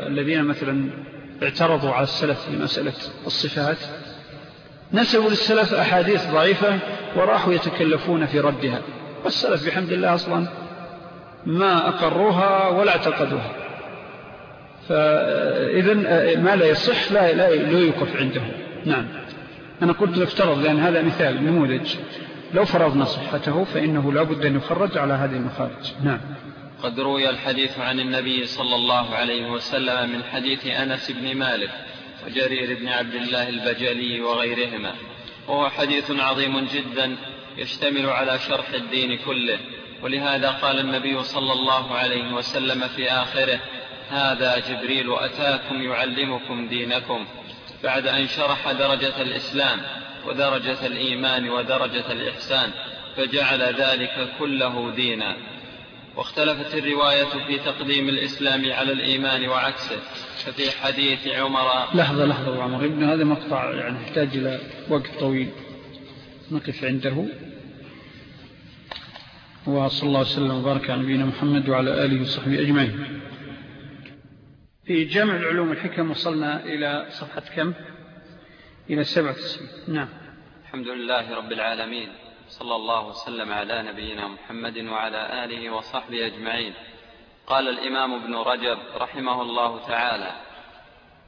الذين مثلا اعترضوا على السلف في مسألة الصفات نسبوا للسلف أحاديث ضعيفة وراحوا يتكلفون في ردها. والسلف بحمد الله أصلا ما أقروها ولا اعتقدوها. فإذا ما لا يصح لا, لا, يوقف عنده نعم. أنا قلت افترض لأن هذا مثال نموذج. لو فرضنا صحته فإنه لا بد أن يخرج على هذه المخارج. نعم. قد روي الحديث عن النبي صلى الله عليه وسلم من حديث أنس بن مالك وجرير بن عبد الله البجلي وغيرهما. وهو حديث عظيم جدا يشتمل على شرح الدين كله. ولهذا قال النبي صلى الله عليه وسلم في آخره هذا جبريل أتاكم يعلمكم دينكم. بعد أن شرح درجة الإسلام ودرجة الإيمان ودرجة الإحسان فجعل ذلك كله دينا. واختلفت الرواية في تقديم الإسلام على الإيمان وعكسه ففي حديث عمر لحظة لحظة أبو عمر. ابن هذا مقطع يعني يحتاج إلى وقت طويل. نقف عنده. وصلى الله وسلم وبارك على نبينا محمد وعلى آله وصحبه أجمعين. في جامع العلوم الحكم وصلنا إلى صفحة كم؟ إلى السبعة نعم. الحمد لله رب العالمين. صلى الله وسلم على نبينا محمد وعلى آله وصحبه أجمعين. قال الإمام ابن رجب رحمه الله تعالى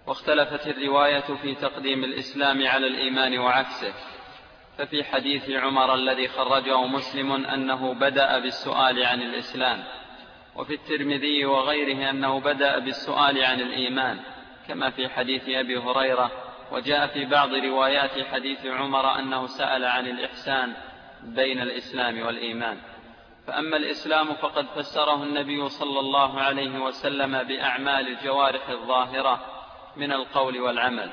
واختلفت الرواية في تقديم الإسلام على الإيمان وعكسه. ففي حديث عمر الذي خرجه مسلم أنه بدأ بالسؤال عن الإسلام. وفي الترمذي وغيره أنه بدأ بالسؤال عن الإيمان كما في حديث أبي هريرة وجاء في بعض روايات حديث عمر أنه سأل عن الإحسان بين الإسلام والإيمان. فأما الإسلام فقد فسره النبي صلى الله عليه وسلم بأعمال الجوارح الظاهرة من القول والعمل.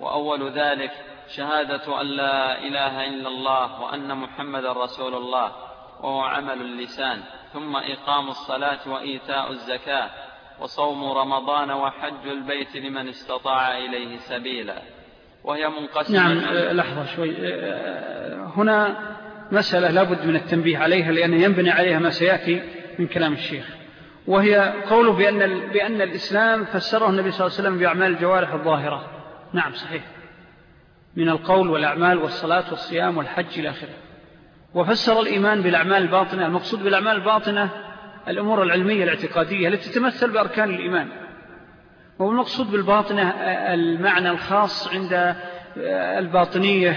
وأول ذلك شهادة أن لا إله إلا الله وأن محمد رسول الله. وهو عمل اللسان ثم إقام الصلاة وإيتاء الزكاة وصوم رمضان وحج البيت لمن استطاع إليه سبيلا. وهي منقسمة نعم آه، لحظة شوي. آه، هنا مسألة لابد من التنبيه عليها لأن ينبني عليها ما سيأتي من كلام الشيخ. وهي قوله بأن, بأن الإسلام فسره النبي صلى الله عليه وسلم بأعمال الجوارح الظاهرة. نعم صحيح. من القول والأعمال والصلاة والصيام والحج إلى آخره. وفسر الإيمان بالأعمال الباطنة. المقصود بالأعمال الباطنة الأمور العلمية الاعتقادية التي تتمثل بأركان الإيمان. والمقصود بالباطنة المعنى الخاص عند الباطنية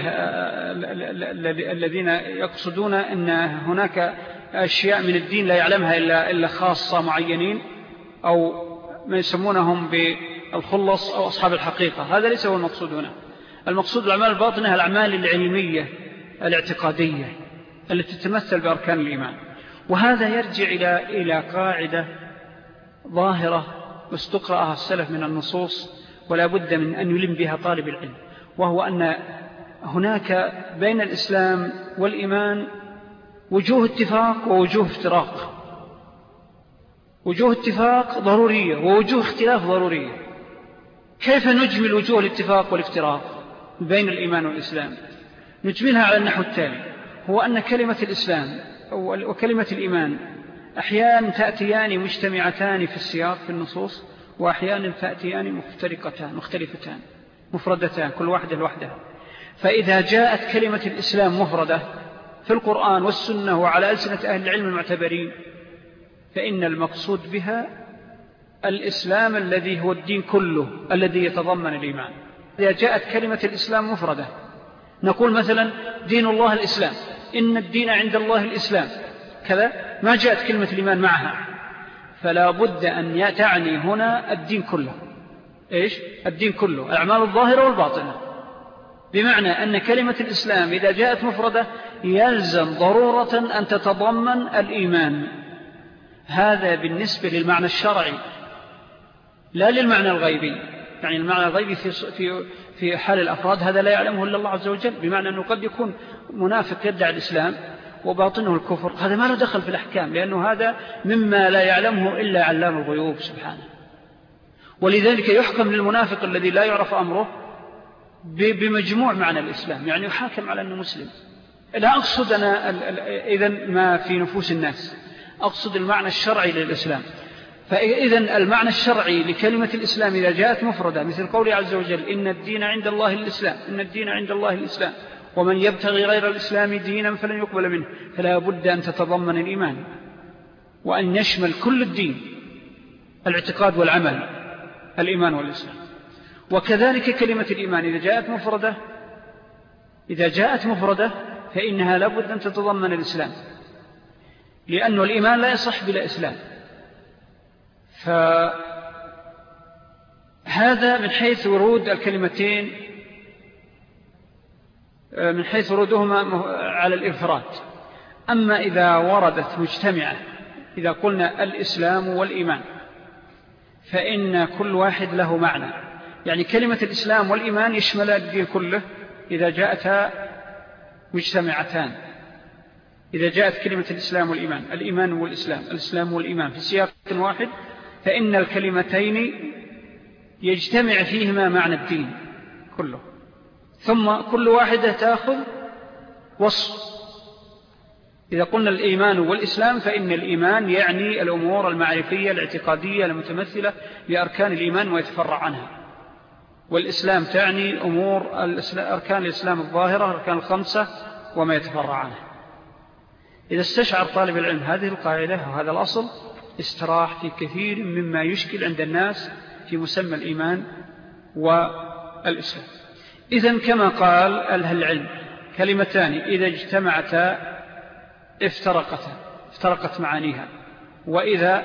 الذين يقصدون أن هناك أشياء من الدين لا يعلمها إلا, خاصة معينين أو ما يسمونهم بالخلص أو أصحاب الحقيقة. هذا ليس هو المقصود هنا. المقصود الأعمال الباطنة الأعمال العلمية الاعتقادية. التي تتمثل بأركان الإيمان. وهذا يرجع إلى, إلى قاعدة ظاهرة واستقرأها السلف من النصوص ولا بد من أن يلم بها طالب العلم وهو أن هناك بين الإسلام والإيمان وجوه اتفاق ووجوه افتراق. وجوه اتفاق ضرورية ووجوه اختلاف ضرورية. كيف نجمل وجوه الاتفاق والافتراق بين الإيمان والإسلام؟ نجملها على النحو التالي. هو أن كلمة الإسلام وكلمة الإيمان أحيانا تأتيان مجتمعتان في السياق في النصوص وأحيانا تأتيان مفترقتان مختلفتان مفردتان كل واحدة لوحدها. فإذا جاءت كلمة الإسلام مفردة في القرآن والسنة وعلى ألسنة أهل العلم المعتبرين فإن المقصود بها الإسلام الذي هو الدين كله الذي يتضمن الإيمان. إذا جاءت كلمة الإسلام مفردة نقول مثلا دين الله الإسلام. إن الدين عند الله الإسلام. كذا ما جاءت كلمة الإيمان معها. فلا بد أن تعني هنا الدين كله. إيش؟ الدين كله الأعمال الظاهرة والباطنة. بمعنى أن كلمة الإسلام إذا جاءت مفردة يلزم ضرورة أن تتضمن الإيمان. هذا بالنسبة للمعنى الشرعي لا للمعنى الغيبي. يعني المعنى الغيبي في, في, في حال الأفراد هذا لا يعلمه إلا الله عز وجل بمعنى أنه قد يكون منافق يدعي الإسلام وباطنه الكفر. هذا ما له دخل في الأحكام لأنه هذا مما لا يعلمه إلا علام الغيوب سبحانه. ولذلك يحكم للمنافق الذي لا يعرف أمره بمجموع معنى الإسلام يعني يحاكم على أنه مسلم. لا أقصد أنا إذن ما في نفوس الناس أقصد المعنى الشرعي للإسلام. فإذا المعنى الشرعي لكلمة الإسلام إذا جاءت مفردة مثل قوله عز وجل إن الدين عند الله الإسلام إن الدين عند الله الإسلام. ومن يبتغي غير الإسلام دينا فلن يقبل منه. فلا بد أن تتضمن الإيمان وأن يشمل كل الدين الاعتقاد والعمل الإيمان والإسلام. وكذلك كلمة الإيمان إذا جاءت مفردة إذا جاءت مفردة فإنها لابد أن تتضمن الإسلام لأن الإيمان لا يصح بلا إسلام. فهذا من حيث ورود الكلمتين من حيث ورودهما على الإفراد. أما إذا وردت مجتمعة إذا قلنا الإسلام والإيمان فإن كل واحد له معنى. يعني كلمة الإسلام والإيمان يشمل الدين كله إذا جاءتا مجتمعتان. إذا جاءت كلمة الإسلام والإيمان الإيمان والإسلام الإسلام والإيمان في سياق واحد فإن الكلمتين يجتمع فيهما معنى الدين كله. ثم كل واحدة تأخذ وصف. إذا قلنا الإيمان والإسلام فإن الإيمان يعني الأمور المعرفية الاعتقادية المتمثلة لأركان الإيمان ويتفرع عنها. والإسلام تعني أمور أركان الإسلام الظاهرة أركان الخمسة وما يتفرع عنها. إذا استشعر طالب العلم هذه القاعدة وهذا الأصل استراح في كثير مما يشكل عند الناس في مسمى الإيمان والإسلام. إذن كما قال أهل العلم كلمتان إذا اجتمعتا افترقتا افترقت معانيها. وإذا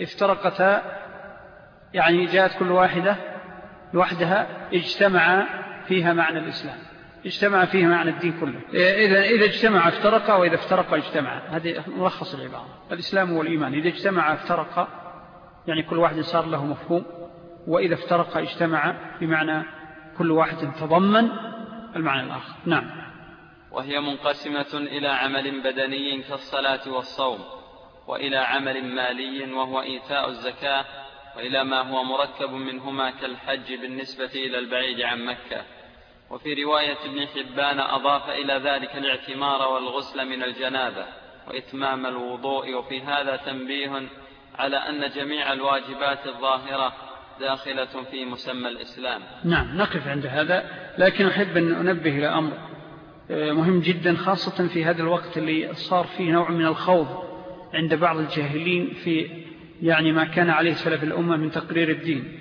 افترقتا يعني جاءت كل واحدة لوحدها اجتمع فيها معنى الإسلام. اجتمع فيه معنى الدين كله. إذا, إذا اجتمع افترق وإذا افترق اجتمع. هذه ملخص العبارة. الإسلام والإيمان. إذا اجتمع افترق يعني كل واحد صار له مفهوم. وإذا افترق اجتمع. بمعنى كل واحد تضمن المعنى الآخر. نعم. وهي منقسمة إلى عمل بدني كالصلاة والصوم وإلى عمل مالي وهو إيتاء الزكاة وإلى ما هو مركب منهما كالحج بالنسبة إلى البعيد عن مكة. وفي رواية ابن حبان أضاف إلى ذلك الاعتمار والغسل من الجنابة وإتمام الوضوء وفي هذا تنبيه على أن جميع الواجبات الظاهرة داخلة في مسمى الإسلام. نعم نقف عند هذا لكن أحب أن أنبه إلى أمر آه، مهم جدا خاصة في هذا الوقت اللي صار فيه نوع من الخوض عند بعض الجاهلين في يعني ما كان عليه سلف الأمة من تقرير الدين.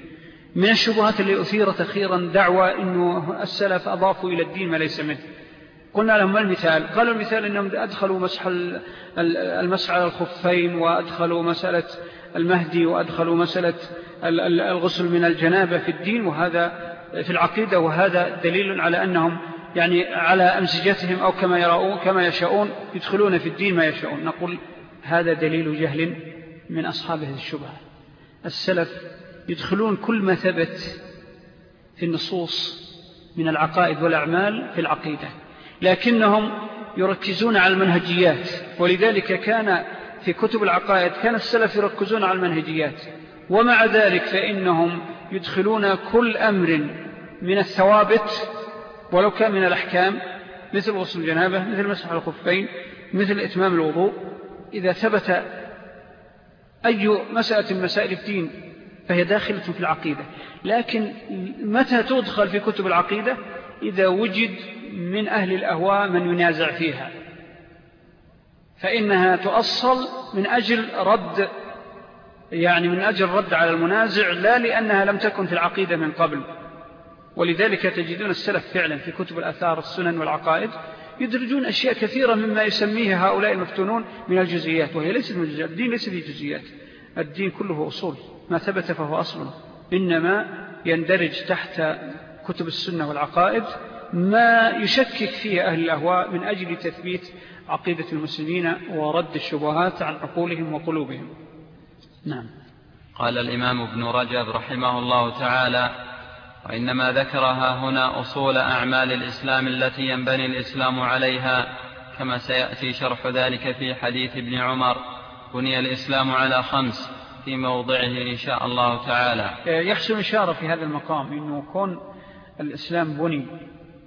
من الشبهات اللي أثيرت أخيرا دعوة أنه السلف أضافوا إلى الدين ما ليس منه. قلنا لهم ما المثال؟ قالوا المثال أنهم أدخلوا مسح المسح على الخفين وأدخلوا مسألة المهدي وأدخلوا مسألة الغسل من الجنابة في الدين وهذا في العقيدة وهذا دليل على أنهم يعني على أمسجتهم أو كما يرون كما يشاءون يدخلون في الدين ما يشاءون. نقول هذا دليل جهل من أصحاب هذه الشبهة. السلف يدخلون كل ما ثبت في النصوص من العقائد والأعمال في العقيدة لكنهم يركزون على المنهجيات. ولذلك كان في كتب العقائد كان السلف يركزون على المنهجيات. ومع ذلك فإنهم يدخلون كل أمر من الثوابت ولو كان من الأحكام مثل غسل الجنابة مثل مسح الخفين مثل إتمام الوضوء. إذا ثبت أي مسألة من مسائل الدين فهي داخلة في العقيدة. لكن متى تدخل في كتب العقيدة؟ إذا وجد من أهل الأهواء من ينازع فيها. فإنها تؤصل من أجل رد يعني من أجل رد على المنازع لا لأنها لم تكن في العقيدة من قبل. ولذلك تجدون السلف فعلا في كتب الأثار السنن والعقائد يدرجون أشياء كثيرة مما يسميه هؤلاء المفتونون من الجزئيات وهي ليست من الجزئيات الدين ليس في جزئيات الدين كله أصول. ما ثبت فهو أصل. إنما يندرج تحت كتب السنة والعقائد ما يشكك فيه أهل الأهواء من أجل تثبيت عقيدة المسلمين ورد الشبهات عن عقولهم وقلوبهم. نعم. قال الإمام ابن رجب رحمه الله تعالى وإنما ذكرها هنا أصول أعمال الإسلام التي ينبني الإسلام عليها كما سيأتي شرح ذلك في حديث ابن عمر بني الإسلام على خمس في موضعه إن شاء الله تعالى. يحسن إشارة في هذا المقام أنه كون الإسلام بني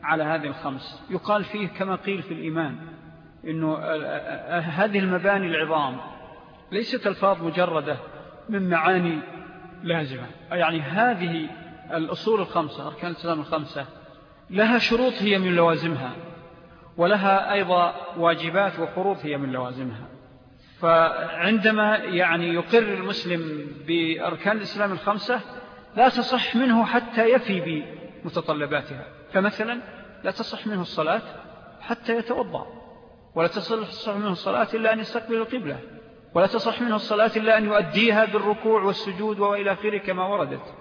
على هذه الخمس. يقال فيه كما قيل في الإيمان أنه هذه المباني العظام ليست ألفاظ مجردة من معاني لازمة. يعني هذه الأصول الخمسة أركان الإسلام الخمسة لها شروط هي من لوازمها ولها أيضا واجبات وفروض هي من لوازمها. فعندما يعني يقر المسلم بأركان الإسلام الخمسة لا تصح منه حتى يفي بمتطلباتها. فمثلا لا تصح منه الصلاة حتى يتوضع ولا تصح منه الصلاة إلا أن يستقبل القبلة ولا تصح منه الصلاة إلا أن يؤديها بالركوع والسجود وإلى آخره كما وردت.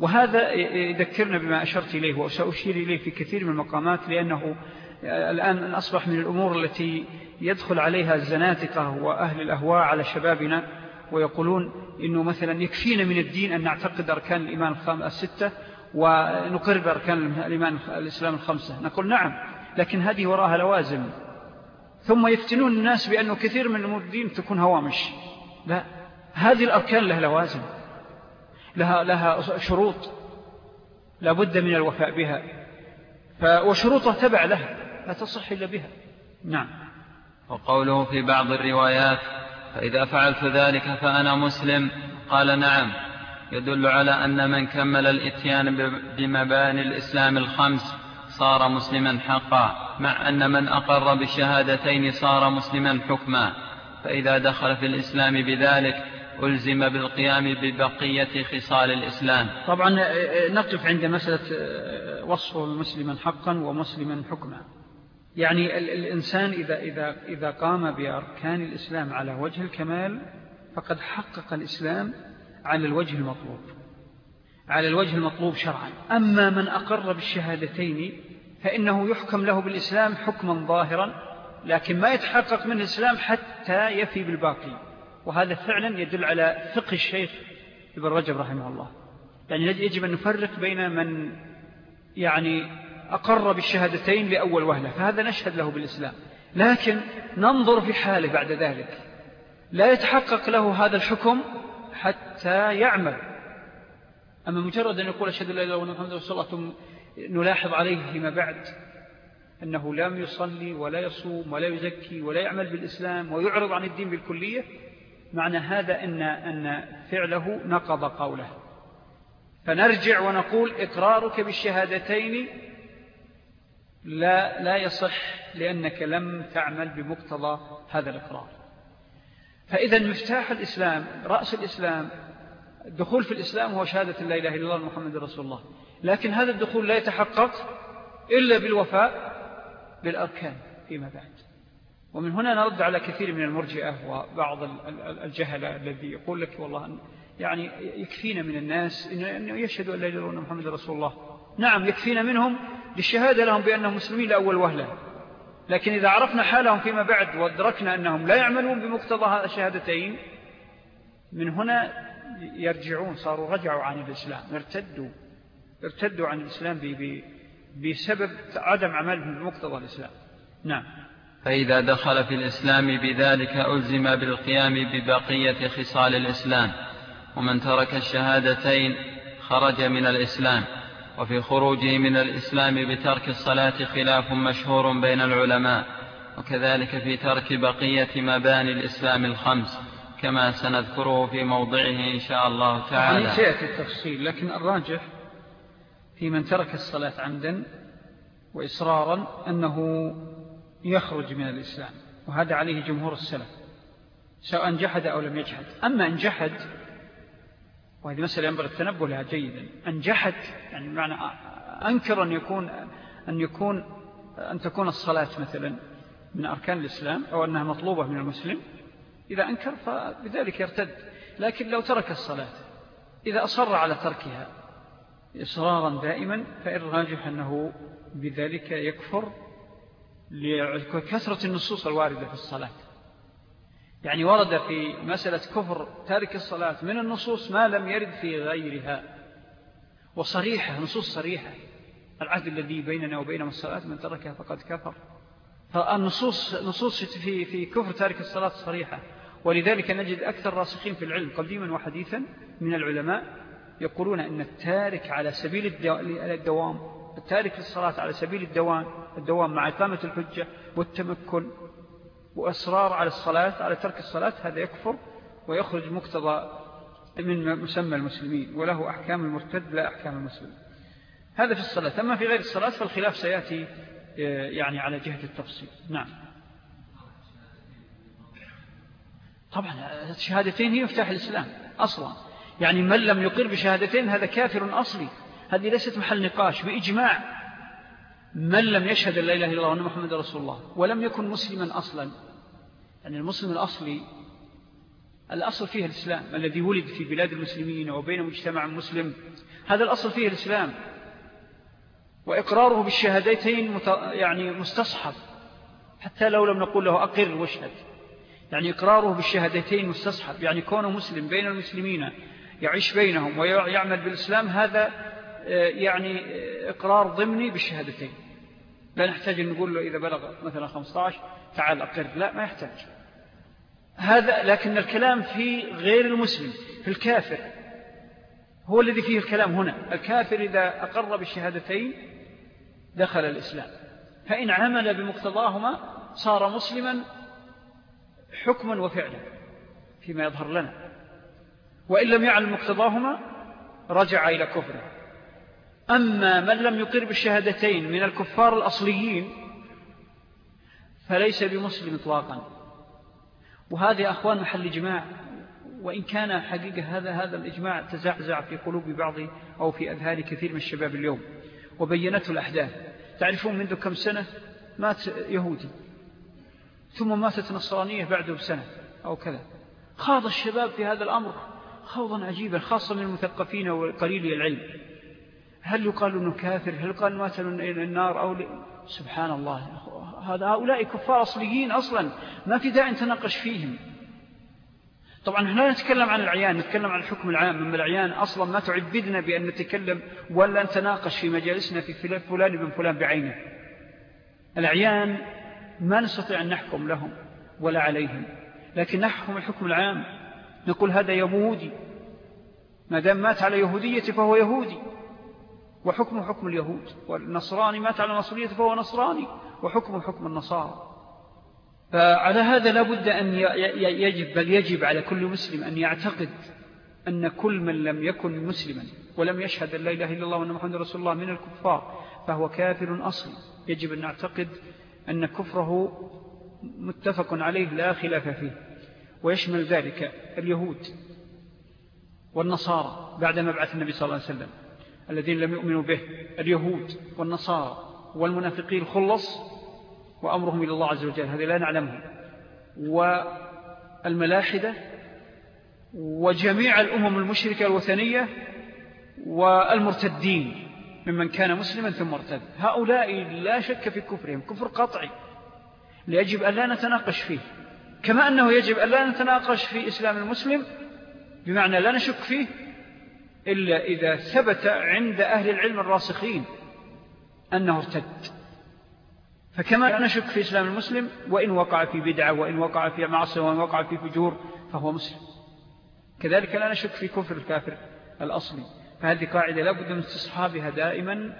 وهذا يذكرنا بما أشرت إليه وسأشير إليه في كثير من المقامات لأنه الآن أصبح من الأمور التي يدخل عليها الزناتقة وأهل الأهواء على شبابنا ويقولون إنه مثلا يكفينا من الدين أن نعتقد أركان الإيمان الستة ونقر بأركان الإيمان الإسلام الخمسة. نقول نعم لكن هذه وراها لوازم. ثم يفتنون الناس بأنه كثير من أمور الدين تكون هوامش. لا هذه الأركان لها لوازم لها, لها شروط لابد من الوفاء بها وشروطها تبع لها لا تصح إلا بها. نعم. وقوله في بعض الروايات فإذا فعلت ذلك فأنا مسلم قال نعم. يدل على أن من كمل الإتيان بمباني الإسلام الخمس صار مسلما حقا مع أن من أقر بالشهادتين صار مسلما حكما. فإذا دخل في الإسلام بذلك ألزم بالقيام ببقية خصال الإسلام. طبعا نقف عند مسألة وصفه مسلما حقا ومسلما حكما. يعني الإنسان إذا, إذا, إذا قام بأركان الإسلام على وجه الكمال فقد حقق الإسلام على الوجه المطلوب. على الوجه المطلوب شرعا. أما من أقر بالشهادتين فإنه يحكم له بالإسلام حكما ظاهرا لكن ما يتحقق من الإسلام حتى يفي بالباقي. وهذا فعلا يدل على فقه الشيخ ابن رجب رحمه الله. يعني يجب أن نفرق بين من يعني أقر بالشهادتين لأول وهلة فهذا نشهد له بالإسلام. لكن ننظر في حاله بعد ذلك. لا يتحقق له هذا الحكم حتى يعمل. أما مجرد أن يقول أشهد الله إلا محمد رسول الله ثم نلاحظ عليه فيما بعد أنه لم يصلي ولا يصوم ولا يزكي ولا يعمل بالإسلام ويعرض عن الدين بالكلية معنى هذا أن, أن فعله نقض قوله. فنرجع ونقول إقرارك بالشهادتين لا, لا يصح لأنك لم تعمل بمقتضى هذا الإقرار. فإذا مفتاح الإسلام رأس الإسلام الدخول في الإسلام هو شهادة لا إله إلا الله محمد رسول الله. لكن هذا الدخول لا يتحقق إلا بالوفاء بالأركان فيما بعد. ومن هنا نرد على كثير من المرجئة وبعض الجهلة الذي يقول لك والله يعني يكفينا من الناس أنه يشهدوا أن لا إله إلا الله محمد رسول الله. نعم يكفينا منهم للشهادة لهم بأنهم مسلمين لأول وهلة. لكن إذا عرفنا حالهم فيما بعد وأدركنا أنهم لا يعملون بمقتضى الشهادتين من هنا يرجعون صاروا رجعوا عن الإسلام ارتدوا ارتدوا عن الإسلام بسبب عدم عملهم بمقتضى الإسلام. نعم. فإذا دخل في الإسلام بذلك ألزم بالقيام ببقية خصال الإسلام ومن ترك الشهادتين خرج من الإسلام. وفي خروجه من الإسلام بترك الصلاة خلاف مشهور بين العلماء وكذلك في ترك بقية مباني الإسلام الخمس كما سنذكره في موضعه إن شاء الله تعالى. سيأتي التفصيل لكن الراجح في من ترك الصلاة عمدا وإصرارا أنه يخرج من الإسلام وهذا عليه جمهور السلف سواء جحد أو لم يجحد. أما أن جحد وهذه مسألة ينبغي التنبه لها جيدا. أن جحد يعني معنى أنكر أن يكون أن يكون أن تكون الصلاة مثلا من أركان الإسلام أو أنها مطلوبة من المسلم إذا أنكر فبذلك يرتد. لكن لو ترك الصلاة إذا أصر على تركها إصرارا دائما فإن راجح أنه بذلك يكفر لكثرة النصوص الواردة في الصلاة. يعني ورد في مسألة كفر تارك الصلاة من النصوص ما لم يرد في غيرها. وصريحة نصوص صريحة. العهد الذي بيننا وبينهم الصلاة من تركها فقد كفر. فالنصوص نصوص في, في كفر تارك الصلاة صريحة. ولذلك نجد أكثر راسخين في العلم قديما وحديثا من العلماء يقولون أن التارك على سبيل الدوام التارك للصلاة على سبيل الدوام الدوام مع إقامة الحجة والتمكن وأصرار على الصلاة على ترك الصلاة هذا يكفر ويخرج مقتضى من مسمى المسلمين وله أحكام المرتد لا أحكام المسلم. هذا في الصلاة. أما في غير الصلاة فالخلاف سيأتي آه، يعني على جهة التفصيل. نعم. طبعا الشهادتين هي مفتاح الإسلام أصلا. يعني من لم يقر بشهادتين هذا كافر أصلي. هذه ليست محل نقاش بإجماع. من لم يشهد لا إله إلا الله وأن محمد رسول الله ولم يكن مسلما أصلا. يعني المسلم الأصلي الأصل فيه الإسلام الذي ولد في بلاد المسلمين وبين مجتمع مسلم. هذا الأصل فيه الإسلام. وإقراره بالشهادتين يعني مستصحب حتى لو لم نقول له أقر واشهد. يعني إقراره بالشهادتين مستصحب يعني كونه مسلم بين المسلمين يعيش بينهم ويعمل بالإسلام هذا آه، يعني إقرار ضمني بالشهادتين. لا نحتاج أن نقول له إذا بلغ مثلا 15 تعال أقر. لا ما يحتاج. هذا لكن الكلام في غير المسلم في الكافر. هو الذي فيه الكلام هنا. الكافر إذا أقر بالشهادتين دخل الإسلام. فإن عمل بمقتضاهما صار مسلما حكما وفعلا فيما يظهر لنا. وإن لم يعلم مقتضاهما رجع إلى كفره. أما من لم يقر بالشهادتين من الكفار الأصليين فليس بمسلم إطلاقا. وهذا أخوان محل إجماع وإن كان حقيقة هذا هذا الإجماع تزعزع في قلوب بعض أو في أذهان كثير من الشباب اليوم. وبينته الأحداث. تعرفون منذ كم سنة مات يهودي ثم ماتت نصرانية بعده بسنة أو كذا. خاض الشباب في هذا الأمر خوضا عجيبا خاصة من المثقفين وقليل العلم. هل يقال أنه كافر؟ هل يقال مات النار أو. سبحان الله هذا هؤلاء كفار أصليين أصلا. ما في داعي نتناقش فيهم. طبعا لا نتكلم عن العيان نتكلم عن الحكم العام. أما العيان أصلا ما تعبدنا بأن نتكلم ولا نتناقش في مجالسنا في فلان بن فلان بعينه. العيان ما نستطيع أن نحكم لهم ولا عليهم. لكن نحكم الحكم العام. نقول هذا يهودي. ما دام مات على يهوديته فهو يهودي. وحكم حكم اليهود. والنصراني مات على نصريته فهو نصراني. وحكم حكم النصارى. فعلى هذا لابد أن يجب بل يجب على كل مسلم أن يعتقد أن كل من لم يكن مسلما ولم يشهد أن لا إله إلا الله وأن محمد رسول الله من الكفار فهو كافر أصلي يجب أن نعتقد أن كفره متفق عليه لا خلاف فيه. ويشمل ذلك اليهود والنصارى بعد مبعث النبي صلى الله عليه وسلم الذين لم يؤمنوا به اليهود والنصارى. والمنافقين الخلص وأمرهم إلى الله عز وجل. هذه لا نعلمه والملاحدة وجميع الأمم المشركة الوثنية والمرتدين ممن كان مسلما ثم ارتد. هؤلاء لا شك في كفرهم. كفر قطعي. ليجب أن لا نتناقش فيه. كما أنه يجب أن لا نتناقش في إسلام المسلم بمعنى لا نشك فيه إلا إذا ثبت عند أهل العلم الراسخين أنه ارتد. فكما نشك في إسلام المسلم وإن وقع في بدعة وإن وقع في معصية وإن وقع في فجور فهو مسلم. كذلك لا نشك في كفر الكافر الأصلي. فهذه قاعدة لابد من استصحابها دائما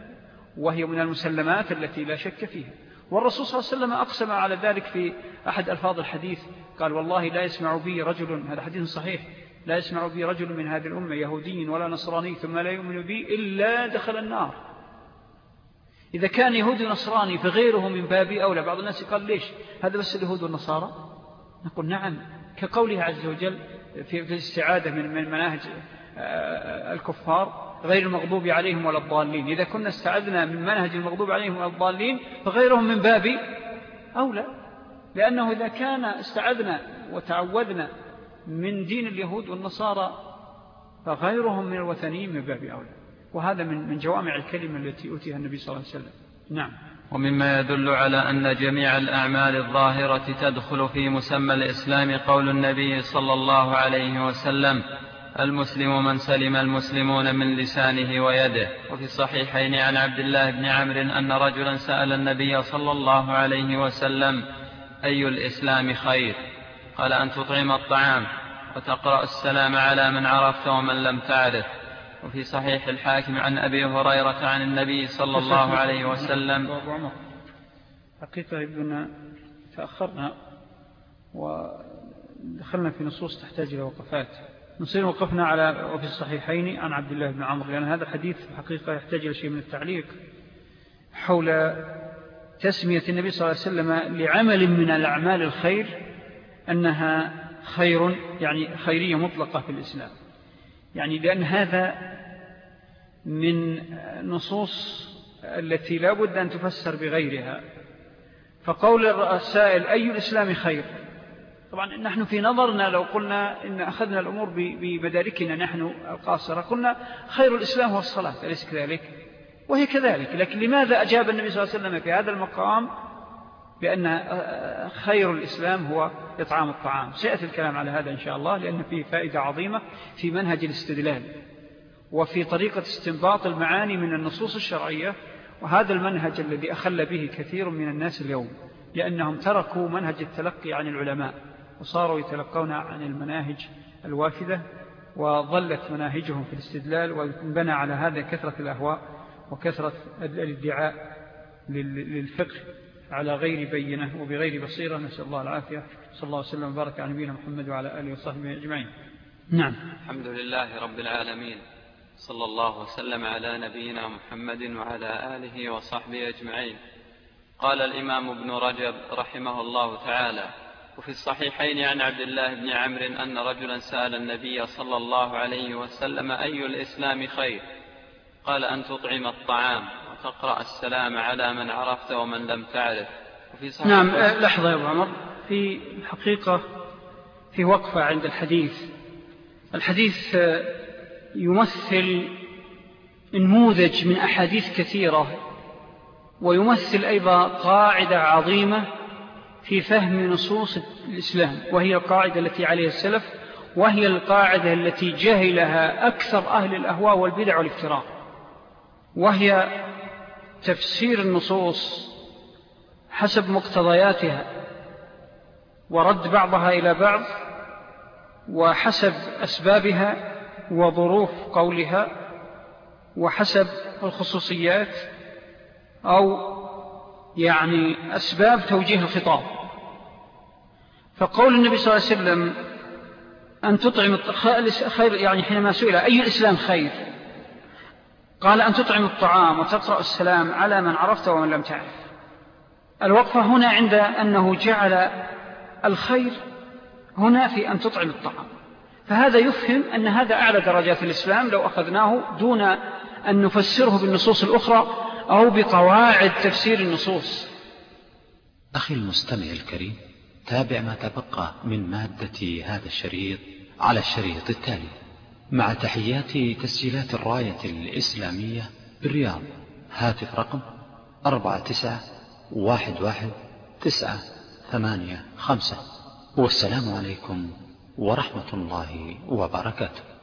وهي من المسلمات التي لا شك فيها. والرسول صلى الله عليه وسلم أقسم على ذلك في أحد ألفاظ الحديث. قال والله لا يسمع بي رجل هذا حديث صحيح. لا يسمع بي رجل من هذه الأمة يهودي ولا نصراني ثم لا يؤمن بي إلا دخل النار. إذا كان يهودي نصراني فغيره من بابي أولى. بعض الناس قال ليش؟ هذا بس اليهود والنصارى. نقول نعم كقوله عز وجل في الاستعادة من مناهج آه، الكفار غير المغضوب عليهم ولا الضالين. إذا كنا استعدنا من منهج المغضوب عليهم ولا الضالين فغيرهم من باب أولى. لأنه إذا كان استعدنا وتعودنا من دين اليهود والنصارى فغيرهم من الوثنيين من باب أولى. وهذا من من جوامع الكلمة التي أوتيها النبي صلى الله عليه وسلم. نعم. ومما يدل على أن جميع الأعمال الظاهرة تدخل في مسمى الإسلام قول النبي صلى الله عليه وسلم المسلم من سلم المسلمون من لسانه ويده. وفي الصحيحين عن عبد الله بن عمرو أن رجلا سأل النبي صلى الله عليه وسلم أي الإسلام خير؟ قال أن تطعم الطعام وتقرأ السلام على من عرفت ومن لم تعرف. وفي صحيح الحاكم عن أبي هريرة عن النبي صلى الله عليه وسلم. حقيقة يبدو تأخرنا ودخلنا في نصوص تحتاج إلى وقفات. نصير وقفنا على وفي الصحيحين عن عبد الله بن عمرو لأن هذا الحديث حقيقة يحتاج إلى شيء من التعليق حول تسمية النبي صلى الله عليه وسلم لعمل من الأعمال الخير أنها خير يعني خيرية مطلقة في الإسلام. يعني لأن هذا من نصوص التي لا بد أن تفسر بغيرها. فقول السائل أي الإسلام خير؟ طبعا نحن في نظرنا لو قلنا إن أخذنا الأمور بمداركنا نحن القاصرة قلنا خير الإسلام هو الصلاة أليس كذلك؟ وهي كذلك. لكن لماذا أجاب النبي صلى الله عليه وسلم في هذا المقام بأن خير الإسلام هو إطعام الطعام. سيأتي الكلام على هذا إن شاء الله لأن فيه فائدة عظيمة في منهج الاستدلال وفي طريقة استنباط المعاني من النصوص الشرعية وهذا المنهج الذي أخل به كثير من الناس اليوم لأنهم تركوا منهج التلقي عن العلماء وصاروا يتلقون عن المناهج الوافدة وظلت مناهجهم في الاستدلال وانبنى على هذا كثرة الأهواء وكثرة الادعاء للفقه. على غير بينة وبغير بصيرة. نسأل الله العافية. صلى الله عليه وسلم وبارك على نبينا محمد وعلى آله وصحبه أجمعين. نعم. الحمد لله رب العالمين. صلى الله وسلم على نبينا محمد وعلى آله وصحبه أجمعين. قال الإمام ابن رجب رحمه الله تعالى وفي الصحيحين عن عبد الله بن عمرو أن رجلا سأل النبي صلى الله عليه وسلم أي الإسلام خير؟ قال أن تطعم الطعام. وتقرأ السلام على من عرفت ومن لم تعرف. وفي صحيح نعم أه، لحظة يا أبو عمر. في الحقيقة في وقفة عند الحديث. الحديث أه، يمثل نموذج من أحاديث كثيرة ويمثل أيضا قاعدة عظيمة في فهم نصوص الإسلام وهي القاعدة التي عليها السلف وهي القاعدة التي جهلها أكثر أهل الأهواء والبدع والافتراء وهي تفسير النصوص حسب مقتضياتها ورد بعضها إلى بعض وحسب أسبابها وظروف قولها وحسب الخصوصيات أو يعني أسباب توجيه الخطاب. فقول النبي صلى الله عليه وسلم أن تطعم خير يعني حينما سئل أي الإسلام خير؟ قال أن تطعم الطعام وتقرأ السلام على من عرفت ومن لم تعرف. الوقفة هنا عند أنه جعل الخير هنا في أن تطعم الطعام. فهذا يفهم أن هذا أعلى درجات الإسلام لو أخذناه دون أن نفسره بالنصوص الأخرى أو بقواعد تفسير النصوص. أخي المستمع الكريم تابع ما تبقى من مادة هذا الشريط على الشريط التالي. مع تحيات تسجيلات الراية الإسلامية بالرياض. هاتف رقم أربعة تسعة واحد واحد تسعة ثمانية خمسة. والسلام عليكم ورحمة الله وبركاته.